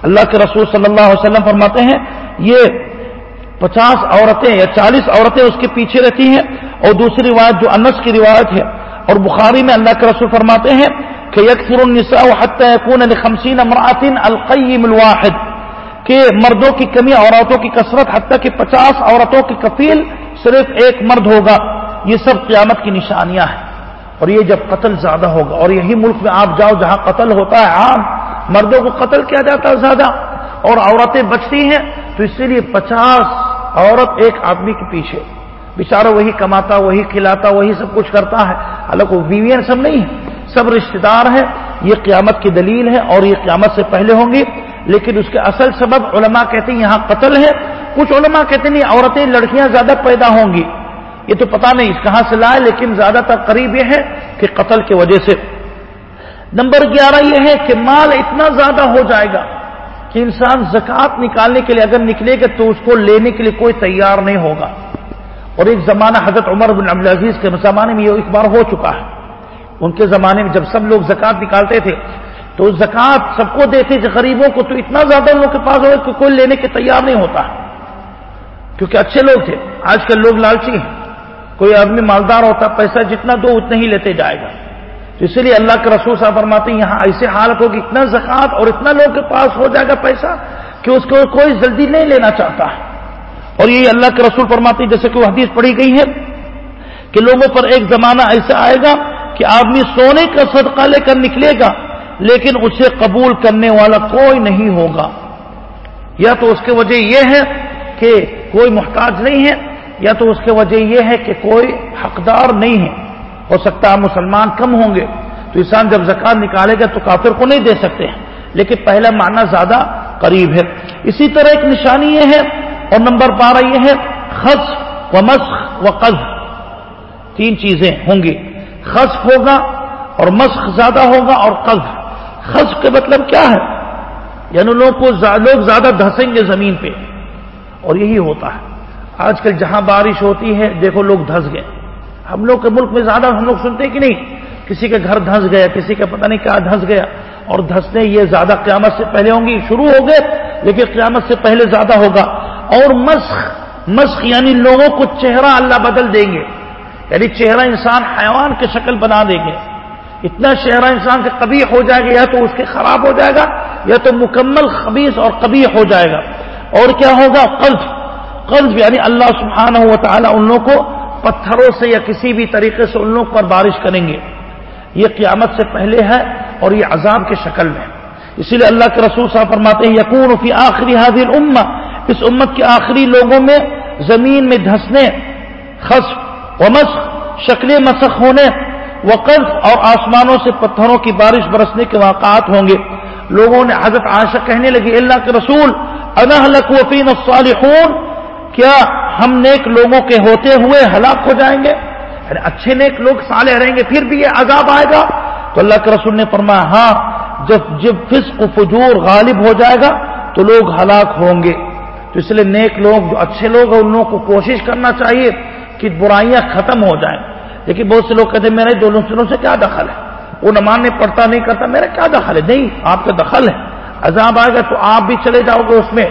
S1: اللہ کے رسول صلی اللہ علیہ وسلم فرماتے ہیں، یہ پچاس عورتیں یا چالیس عورتیں اس کے پیچھے رہتی ہیں۔ اور دوسری روایت جو انس کی روایت ہے، اور بخاری میں اللہ کے رسول فرماتے ہیں کہ یکسر النساء حتى يكون لخمسين امرأة القيم الواحد۔ کہ مردوں کی کمی عورتوں کی کثرت، حتیٰ کہ پچاس عورتوں کی کفیل صرف ایک مرد ہوگا۔ یہ سب قیامت کی نشانیاں ہیں۔ اور یہ جب قتل زیادہ ہوگا، اور یہی ملک میں آپ جاؤ جہاں قتل ہوتا ہے عام، مردوں کو قتل کیا جاتا ہے زیادہ۔ اور عورتیں بچتی ہیں، تو اسی لیے پچاس عورت ایک آدمی کے پیچھے۔ بےچارا وہی کماتا، وہی کھلاتا، وہی سب کچھ کرتا ہے۔ حالانکہ بیویاں سب نہیں ہیں، سب رشتے دار ہیں۔ یہ قیامت کی دلیل ہے اور یہ قیامت سے پہلے ہوں گی لیکن اس کے اصل سبب علماء کہتے ہیں یہاں قتل ہے۔ کچھ علماء کہتے ہیں عورتیں، لڑکیاں زیادہ پیدا ہوں گی۔ یہ تو پتا نہیں اس کہاں سے لائے، لیکن زیادہ تر قریب یہ ہے کہ قتل کی وجہ سے۔ نمبر گیارہ یہ ہے کہ مال اتنا زیادہ ہو جائے گا کہ انسان زکوٰۃ نکالنے کے لیے اگر نکلے گا تو اس کو لینے کے لیے کوئی تیار نہیں ہوگا۔ اور ایک زمانہ حضرت عمر بن عبدالعزیز کے زمانے میں یہ ایک بار ہو چکا ہے۔ ان کے زمانے میں جب سب لوگ زکات نکالتے تھے تو زکات سب کو دیتے تھے غریبوں کو تو اتنا زیادہ ان لوگ کے پاس ہو کہ کوئی لینے کے تیار نہیں ہوتا۔ کیونکہ اچھے لوگ تھے، آج کل لوگ لالچی ہیں۔ کوئی آدمی مالدار ہوتا، پیسہ جتنا دو اتنا ہی لیتے جائے گا۔ تو اسی لیے اللہ کے رسول صاحب فرماتے ہیں، یہاں ایسے حالت ہوگی اتنا زکات اور اتنا لوگ کے پاس ہو جائے گا پیسہ کہ اس کو کوئی جلدی نہیں لینا چاہتا۔ اور یہ اللہ کے رسول فرماتے ہیں، جیسے کہ وہ حدیث پڑھی گئی ہے کہ لوگوں پر ایک زمانہ ایسا آئے گا کہ آدمی سونے کا صدقہ لے کر نکلے گا۔ لیکن اسے قبول کرنے والا کوئی نہیں ہوگا۔ یا تو اس کی وجہ یہ ہے کہ کوئی محتاج نہیں ہے، یا تو اس کی وجہ یہ ہے کہ کوئی حقدار نہیں ہے۔ ہو سکتا ہے مسلمان کم ہوں گے۔ تو انسان جب زکات نکالے گا تو کافر کو نہیں دے سکتے ہیں۔ لیکن پہلا معنی زیادہ قریب ہے۔ اسی طرح ایک نشانی یہ ہے، اور نمبر بارہ یہ ہے خز و مسخ و قز تین چیزیں ہوں گی۔ خصف ہوگا اور مسخ زیادہ ہوگا اور قلف خصف کے مطلب کیا ہے؟ یعنی لوگ کو لوگ زیادہ دھسیں گے زمین پہ۔ اور یہی ہوتا ہے۔ آج کل جہاں بارش ہوتی ہے، دیکھو لوگ دھس گئے۔ ہم لوگ کے ملک میں زیادہ ہم لوگ سنتے کہ نہیں؟ کسی کے گھر دھس گیا، کسی کا پتہ نہیں کیا دھس گیا۔ اور دھسنے یہ زیادہ قیامت سے پہلے ہوں گی، شروع ہو گئے، لیکن قیامت سے پہلے زیادہ ہوگا۔ اور مسخ مسخ یعنی لوگوں کو چہرہ اللہ بدل دیں گے۔ یعنی چہرہ انسان حیوان کی شکل بنا دیں گے۔ اتنا چہرہ انسان کے قبی ہو جائے گا، یا تو اس کے خراب ہو جائے گا، یا تو مکمل خبیص اور قبی ہو جائے گا۔ اور کیا ہوگا؟ قلف قلف یعنی اللہ سبحانہ و تعالیٰ ان لوگوں کو پتھروں سے یا کسی بھی طریقے سے ان لوگ پر بارش کریں گے۔ یہ قیامت سے پہلے ہے اور یہ عذاب کی شکل میں۔ اسی لیے اللہ کے رسول صاحب فرماتے ہیں یقون فی آخری حاضر امت اس امت کے آخری لوگوں میں زمین میں دھسنے خصف ومس شکل مسخ ہونے وقف اور آسمانوں سے پتھروں کی بارش برسنے کے واقعات ہوں گے۔ لوگوں نے حضرت عاشق کہنے لگی اللہ کے رسول انحلق وفین الصالحون کیا ہم نیک لوگوں کے ہوتے ہوئے ہلاک ہو جائیں گے؟ یعنی اچھے نیک لوگ صالح رہیں گے، پھر بھی یہ عذاب آئے گا؟ تو اللہ کے رسول نے فرمایا ہاں جب جب فسق و فجور غالب ہو جائے گا تو لوگ ہلاک ہوں گے۔ تو اس لیے نیک لوگ، جو اچھے لوگ ہیں، ان لوگوں کو کوشش کرنا چاہیے کہ برائیاں ختم ہو جائیں۔ لیکن بہت سے لوگ کہتے ہیں، میرے دونوں سنوں سے کیا دخل ہے؟ وہ نمان نہیں پڑھتا نہیں کرتا، میرا کیا دخل ہے؟ نہیں، آپ کا دخل ہے۔ عذاب آئے گا تو آپ بھی چلے جاؤ گے اس میں۔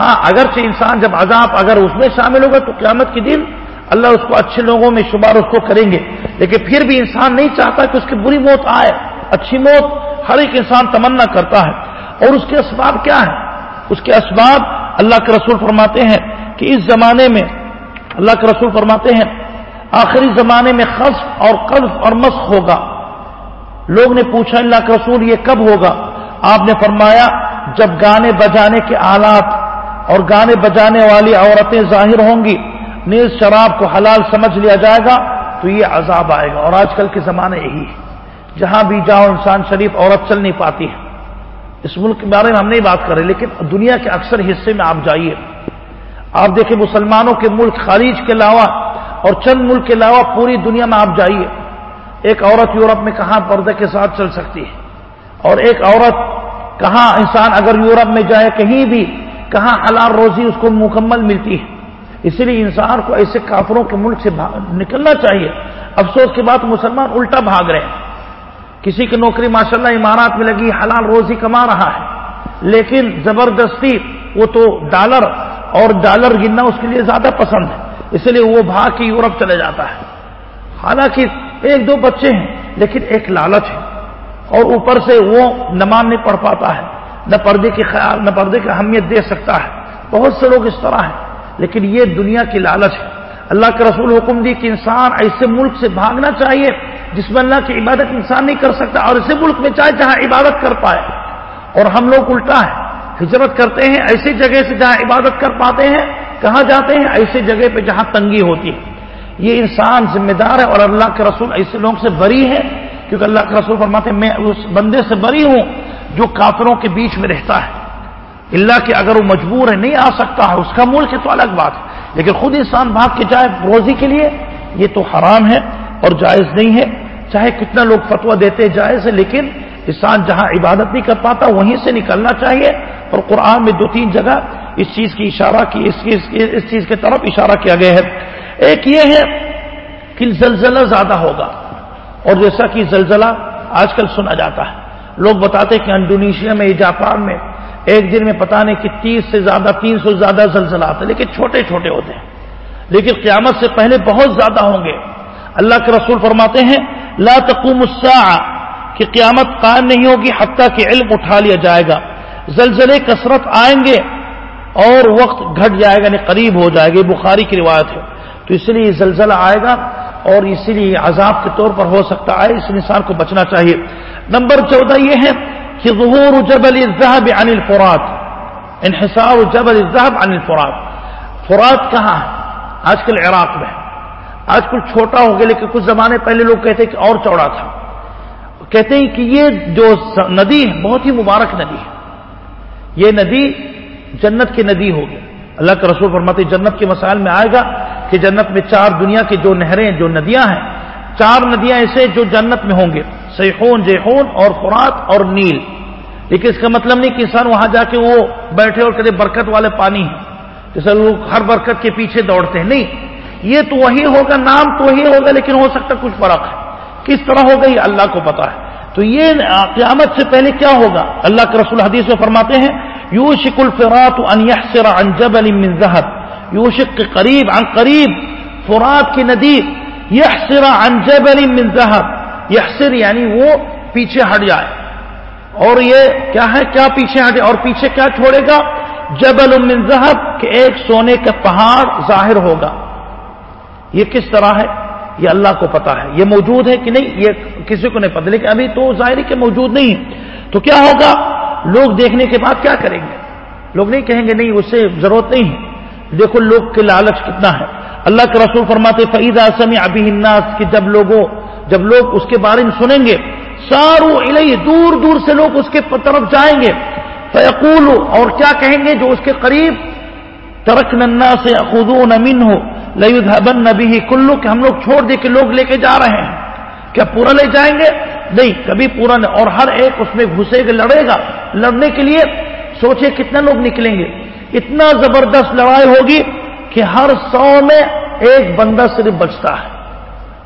S1: ہاں اگرچہ انسان جب عذاب اگر اس میں شامل ہوگا تو قیامت کے دن اللہ اس کو اچھے لوگوں میں شمار اس کو کریں گے۔ لیکن پھر بھی انسان نہیں چاہتا کہ اس کی بری موت آئے، اچھی موت ہر ایک انسان تمنا کرتا ہے۔ اور اس کے اسباب کیا ہے اس کے اسباب اللہ کے رسول فرماتے ہیں کہ اس زمانے میں، اللہ کے رسول فرماتے ہیں آخری زمانے میں خصف اور قلف اور مسخ ہوگا۔ لوگ نے پوچھا، اللہ کے رسول، یہ کب ہوگا؟ آپ نے فرمایا، جب گانے بجانے کے آلات اور گانے بجانے والی عورتیں ظاہر ہوں گی، نیز شراب کو حلال سمجھ لیا جائے گا، تو یہ عذاب آئے گا۔ اور آج کل کے زمانے یہی ہے۔ جہاں بھی جاؤ، انسان شریف عورت چل نہیں پاتی ہے۔ اس ملک کے بارے میں ہم نہیں بات کر رہے لیکن دنیا کے اکثر حصے میں آپ جائیے۔ آپ دیکھیں، مسلمانوں کے ملک خلیج کے علاوہ اور چند ملک کے علاوہ پوری دنیا میں آپ جائیے۔ ایک عورت یورپ میں کہاں پردے کے ساتھ چل سکتی ہے؟ اور ایک عورت کہاں انسان اگر یورپ میں جائے کہیں بھی، کہاں حلال روزی اس کو مکمل ملتی ہے؟ اسی لیے انسان کو ایسے کافروں کے ملک سے نکلنا چاہیے۔ افسوس کے بعد مسلمان الٹا بھاگ رہے ہیں۔ کسی کی نوکری ماشاءاللہ امارات میں لگی، حلال روزی کما رہا ہے۔ لیکن زبردستی وہ تو ڈالر اور ڈالر گننا اس کے لیے زیادہ پسند ہے۔ اس لیے وہ بھاگ کے یورپ چلے جاتا ہے۔ حالانکہ ایک دو بچے ہیں، لیکن ایک لالچ ہے۔ اور اوپر سے وہ نماز نہیں پڑھ پاتا ہے، نہ پردے کی خیال، نہ پردے کی اہمیت دے سکتا ہے۔ بہت سے لوگ اس طرح ہیں، لیکن یہ دنیا کی لالچ ہے۔ اللہ کے رسول حکم دی کہ انسان ایسے ملک سے بھاگنا چاہیے جس میں اللہ کی عبادت انسان نہیں کر سکتا اور ایسے ملک میں چاہے جہاں عبادت کر پائے۔ اور ہم لوگ الٹا ہے ہجرت کرتے ہیں، ایسی جگہ سے جہاں عبادت کر پاتے ہیں، کہاں جاتے ہیں، ایسی جگہ پہ جہاں تنگی ہوتی ہے۔ یہ انسان ذمہ دار ہے اور اللہ کے رسول ایسے لوگوں سے بری ہے کیونکہ اللہ کے رسول فرماتے ہیں، میں اس بندے سے بری ہوں جو کافروں کے بیچ میں رہتا ہے۔ اللہ کہ اگر وہ مجبور ہے، نہیں آ سکتا ہے، اس کا ملک ہے تو الگ بات ہے۔ لیکن خود انسان بھاگ کے جائے روزی کے لیے، یہ تو حرام ہے اور جائز نہیں ہے۔ چاہے کتنا لوگ فتوا دیتے جائز ہے لیکن انسان جہاں عبادت نہیں کر پاتا وہیں سے نکلنا چاہیے اور قرآن میں دو تین جگہ اس چیز کی اشارہ کی اس اس چیز کی طرف اشارہ کیا گیا ہے۔ ایک یہ ہے کہ زلزلہ زیادہ ہوگا اور جیسا کہ زلزلہ آج کل سنا جاتا ہے۔ لوگ بتاتے کہ انڈونیشیا میں جاپان میں ایک دن میں پتا نہیں کہ تیس سے زیادہ، تین سو زیادہ زلزلہ آتے لیکن چھوٹے چھوٹے ہوتے ہیں۔ لیکن قیامت سے پہلے بہت زیادہ ہوں گے۔ اللہ کے رسول فرماتے ہیں، لا تقوم الساعة کہ قیامت قائم نہیں ہوگی، حتیٰ کہ علم اٹھا لیا جائے گا۔ زلزلے، کثرت آئیں گے اور وقت گھٹ جائے گا یعنی قریب ہو جائے گا۔ بخاری کی روایت ہے۔ تو اس لیے زلزلہ آئے گا اور اسی لیے عذاب کے طور پر ہو سکتا ہے، اس انسان کو بچنا چاہیے۔ نمبر چودہ یہ ہے کہ ظہور جبل الذهب عن الفرات۔ انحصار جبل الذهب عن الفرات۔ فرات کہاں ہے؟ آج کل عراق میں۔ آج کل چھوٹا ہو گیا، لیکن کچھ زمانے پہلے لوگ کہتے کہ اور چوڑا تھا۔ کہتے ہیں کہ یہ جو ندی ہے، بہت ہی مبارک ندی ہے۔ یہ ندی جنت کی ندی ہوگی۔ اللہ کے رسول فرماتے جنت کے مسائل میں آئے گا کہ جنت میں چار دنیا کی جو نہریں، جو ندیاں ہیں، چار ندیاں ایسے جو جنت میں ہوں گے۔ سیخون جیخون اور فرات اور نیل۔ لیکن اس کا مطلب نہیں کہ انسان وہاں جا کے وہ بیٹھے اور کہتے برکت والے پانی ہیں۔ جیسے لوگ ہر برکت کے پیچھے دوڑتے ہیں۔ نہیں، یہ تو وہی ہوگا، نام تو وہی ہوگا، لیکن ہو سکتا کچھ فرق ہے۔ کس طرح ہوگا یہ اللہ کو پتا ہے۔ تو یہ قیامت سے پہلے کیا ہوگا؟ اللہ کے رسول حدیث میں فرماتے ہیں یو شک الفرات یو شک کے قریب، عن قریب فرات کی ندی یہ عن جبل من ذهب۔ یحسر یعنی وہ پیچھے ہٹ جائے۔ اور یہ کیا ہے؟ کیا پیچھے ہٹے؟ اور پیچھے کیا چھوڑے گا؟ جبل من ذهب، کہ ایک سونے کا پہاڑ ظاہر ہوگا۔ یہ کس طرح ہے؟ یہ اللہ کو پتا ہے۔ یہ موجود ہے کہ نہیں؟ یہ کسی کو نہیں پتا۔ لیکن ابھی تو ظاہر کے موجود نہیں ہے۔ تو کیا ہوگا؟ لوگ دیکھنے کے بعد کیا کریں گے؟ لوگ نہیں کہیں گے نہیں اس سے ضرورت نہیں ہے۔ دیکھو لوگ کے لالچ کتنا ہے۔ اللہ کے رسول فرماتے فعید اعظم ابھی الناس کہ جب لوگوں، جب لوگ اس کے بارے میں سنیں گے، سارو الہی دور دور سے لوگ اس کے طرف جائیں گے۔ فیقول اور کیا کہیں گے؟ جو اس کے قریب ترک ننا سے خدون امین ہو لن نبی کلو کہ ہم لوگ چھوڑ دے کے لوگ لے کے جا رہے ہیں۔ کیا پورا لے جائیں گے؟ نہیں، کبھی پورا نہیں۔ اور ہر ایک اس میں گھسے گا، لڑے گا۔ لڑنے کے لیے سوچے کتنے لوگ نکلیں گے۔ اتنا زبردست لڑائی ہوگی کہ ہر سو میں ایک بندہ صرف بچتا ہے۔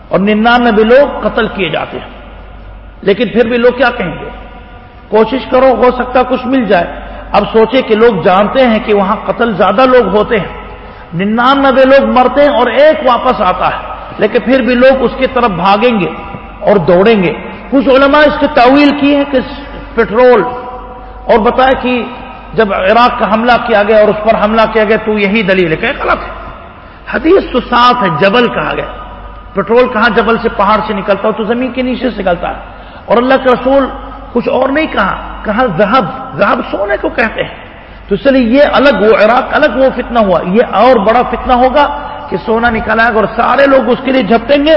S1: اور ننانوے لوگ قتل کیے جاتے ہیں۔ لیکن پھر بھی لوگ کیا کہیں گے؟ کوشش کرو، ہو سکتا کچھ مل جائے۔ اب سوچے کہ لوگ جانتے ہیں کہ وہاں قتل زیادہ لوگ ہوتے ہیں۔ ننانوے لوگ مرتے ہیں اور ایک واپس آتا ہے۔ لیکن پھر بھی لوگ اس کی طرف بھاگیں گے اور دوڑیں گے۔ کچھ علماء اس کی تعویل کی ہے کہ پٹرول اور بتایا کہ جب عراق کا حملہ کیا گیا اور اس پر حملہ کیا گیا تو یہی دلیل ہے غلط ہے۔ حدیث تو صاف ہے، جبل کہا گیا۔ پیٹرول کہاں جبل سے پہاڑ سے نکلتا ہو تو زمین کے نیچے سے نکلتا ہے۔ اور اللہ کے رسول کچھ اور نہیں کہا کہا زہب زہب سونے کو کہتے ہیں۔ تو اس لیے یہ الگ وہ عراق، الگ وہ فتنہ ہوا۔ یہ اور بڑا فتنہ ہوگا کہ سونا نکالا اور سارے لوگ اس کے لیے جھپٹیں گے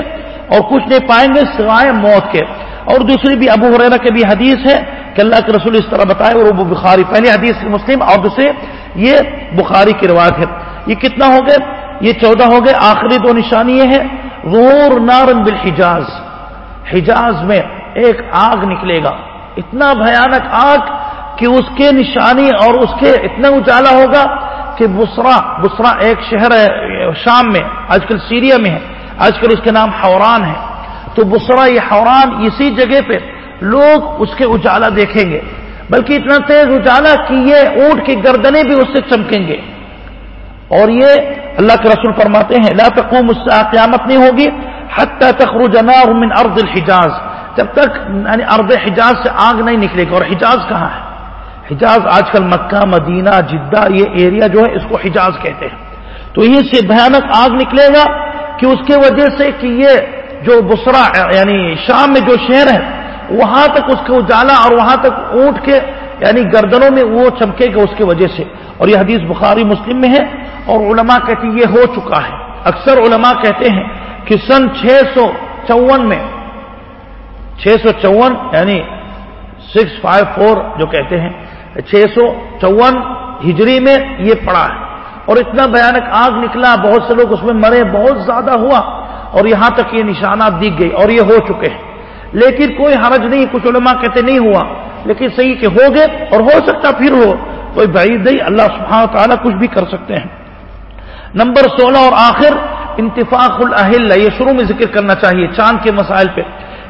S1: اور کچھ نہیں پائیں گے سوائے موت کے۔ اور دوسری بھی ابو حریرہ کے بھی حدیث ہے کہ اللہ کے رسول اس طرح بتائے اور وہ بخاری، پہلی حدیث مسلم، اور دوسرے یہ بخاری کی روایت ہے۔ یہ کتنا ہو گئے؟ یہ چودہ ہو گئے۔ آخری دو نشانی یہ ہے غور نارن بالحجاز۔ حجاز میں ایک آگ نکلے گا۔ اتنا بھیانک آگ کہ اس کے نشانی اور اس کے اتنا اجالا ہوگا کہ بسرا بسرا ایک شہر ہے، شام میں، آج کل سیریا میں ہے، آج کل اس کے نام حوران ہے۔ تو بسرا، یہ حوران اسی جگہ پہ لوگ اس کے اجالا دیکھیں گے۔ بلکہ اتنا تیز اجالا کہ یہ اونٹ کی گردنیں بھی اس سے چمکیں گے۔ اور یہ اللہ کے رسول فرماتے ہیں، لا تقوم اس سے قیامت نہیں ہوگی حتی تخرج نار من ارض الحجاز۔ جب تک یعنی ارض حجاز سے آگ نہیں نکلے گی، اور حجاز کہاں ہے؟ حجاز آج کل مکہ، مدینہ، جدہ، یہ ایریا جو ہے، اس کو حجاز کہتے ہیں۔ تو یہ سے بھیانک آگ نکلے گا کہ اس کے وجہ سے کہ یہ جو بسرا یعنی شام میں جو شہر ہے، وہاں تک اس کا اجالا اور وہاں تک اونٹ کے یعنی گردنوں میں وہ چمکے گا اس کی وجہ سے۔ اور یہ حدیث بخاری مسلم میں ہے اور علماء کہتے ہیں یہ ہو چکا ہے۔ اکثر علماء کہتے ہیں کہ سن چھ سو چون میں، چھ سو چون یعنی سکس فائیو فور جو کہتے ہیں چھ سو چون ہجری میں یہ پڑا ہے۔ اور اتنا بھیانک آگ نکلا، بہت سے لوگ اس میں مرے، بہت زیادہ ہوا۔ اور یہاں تک یہ نشانات دیکھ گئی اور یہ ہو چکے ہیں۔ لیکن کوئی حرج نہیں، کچھ علماء کہتے نہیں ہوا۔ لیکن صحیح کہ ہو گئے اور ہو سکتا پھر ہو۔ کوئی بعید نہیں، اللہ سبحانہ تعالیٰ کچھ بھی کر سکتے ہیں۔ نمبر سولہ اور آخر، انتفاق الحل یہ شروع میں ذکر کرنا چاہیے چاند کے مسائل پہ۔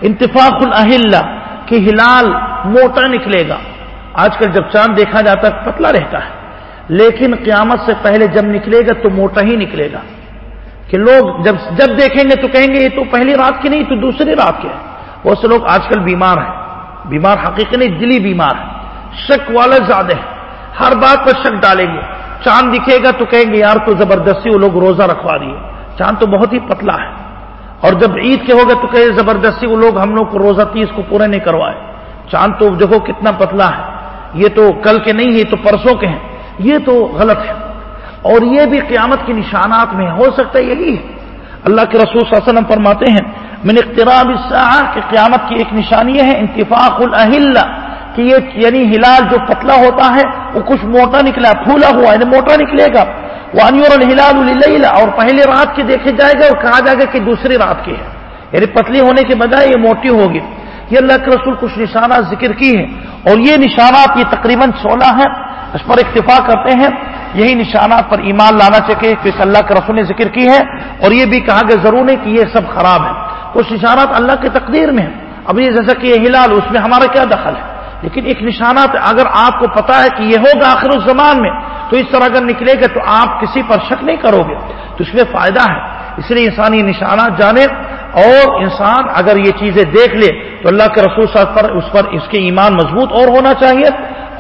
S1: انتفاق الحل کہ ہلال موٹا نکلے گا۔ آج کل جب چاند دیکھا جاتا ہے پتلا رہتا ہے۔ لیکن قیامت سے پہلے جب نکلے گا تو موٹا ہی نکلے گا۔ کہ لوگ جب جب دیکھیں گے تو کہیں گے یہ تو پہلی رات کی نہیں تو دوسری رات کے بہت سے لوگ آج کل بیمار ہیں۔ بیمار حقیقی نہیں، دلی بیمار ہے شک والے زیادہ ہیں۔ ہر بات پر شک ڈالیں گے۔ چاند دکھے گا تو کہیں گے، یار تو زبردستی وہ لوگ روزہ رکھوا دیے۔ چاند تو بہت ہی پتلا ہے۔ اور جب عید کے ہوگا تو کہے زبردستی وہ لوگ ہم لوگ کو روزہ تیس کو پورے نہیں کروائے۔ چاند تو دیکھو کتنا پتلا ہے۔ یہ تو کل کے نہیں ہے تو پرسوں کے ہیں۔ یہ تو غلط ہے۔ اور یہ بھی قیامت کے نشانات میں ہو سکتا ہے، یہی ہے۔ اللہ کے رسول صلی اللہ علیہ وسلم فرماتے ہیں، من اقتراب الساعہ کہ قیامت کی ایک نشانی ہے، انتفاق الحل کہ یہ یعنی ہلال جو پتلا ہوتا ہے، وہ کچھ موٹا نکلا، پھولا ہوا یعنی موٹا نکلے گا۔ وانور الہلال اللیل اور پہلے رات کے دیکھے جائے گا اور کہا جائے گا کہ دوسری رات کی ہے یعنی پتلی ہونے کے بجائے یہ موٹی ہوگی۔ یہ اللہ کے رسول کچھ نشانات ذکر کی ہیں۔ اور یہ نشانات یہ تقریباً سولہ ہیں، اس پر اکتفا کرتے ہیں۔ یہی نشانات پر ایمان لانا چاہیے کیونکہ اللہ کے رسول نے ذکر کی ہے۔ اور یہ بھی کہا کہ ضرور نہیں کہ یہ سب خراب ہے کچھ نشانات اللہ کے تقدیر میں ہیں۔ اب یہ جیسا کہ یہ ہلال، اس میں ہمارا کیا دخل ہے؟ لیکن ایک نشانات، اگر آپ کو پتا ہے کہ یہ ہوگا آخر اس زمان میں، تو اس طرح اگر نکلے گا، تو آپ کسی پر شک نہیں کرو گے۔ تو اس میں فائدہ ہے۔ اس لیے انسان یہ نشانات جانے۔ اور انسان اگر یہ چیزیں دیکھ لے تو اللہ کے رسول صاحب پر اس پر اس کے ایمان مضبوط اور ہونا چاہیے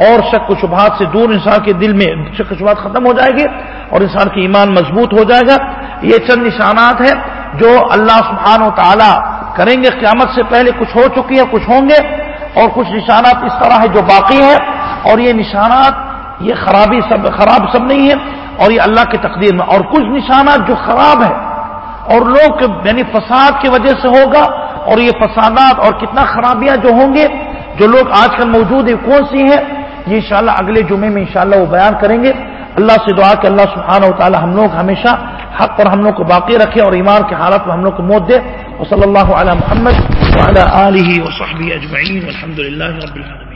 S1: اور شک و شبہات سے دور انسان کے دل میں شک و شبہات ختم ہو جائے گی اور انسان کی ایمان مضبوط ہو جائے گا۔ یہ چند نشانات ہیں جو اللہ سبحانہ و تعالیٰ کریں گے قیامت سے پہلے کچھ ہو چکی ہے کچھ ہوں گے۔ اور کچھ نشانات اس طرح ہے جو باقی ہیں۔ اور یہ نشانات، یہ خرابی سب، خراب سب نہیں ہے اور یہ اللہ کی تقدیر میں اور کچھ نشانات جو خراب ہے اور لوگ یعنی فساد کی وجہ سے ہوگا اور یہ فسادات اور کتنا خرابیاں جو ہوں گے، جو لوگ آج کل موجود ہیں، کون سی ہیں؟ یہ انشاءاللہ اگلے جمعے میں انشاءاللہ وہ بیان کریں گے۔ اللہ سے دعا کہ اللہ سبحانہ و تعالی ہم لوگ ہمیشہ حق پر ہم لوگ کو باقی رکھے اور ایمان کے حالت میں ہم لوگ کو موت دے۔ اور صلی اللہ علیہ محمد وعلی آلہ وصحبہ اجمعین والحمد للہ رب العالمین۔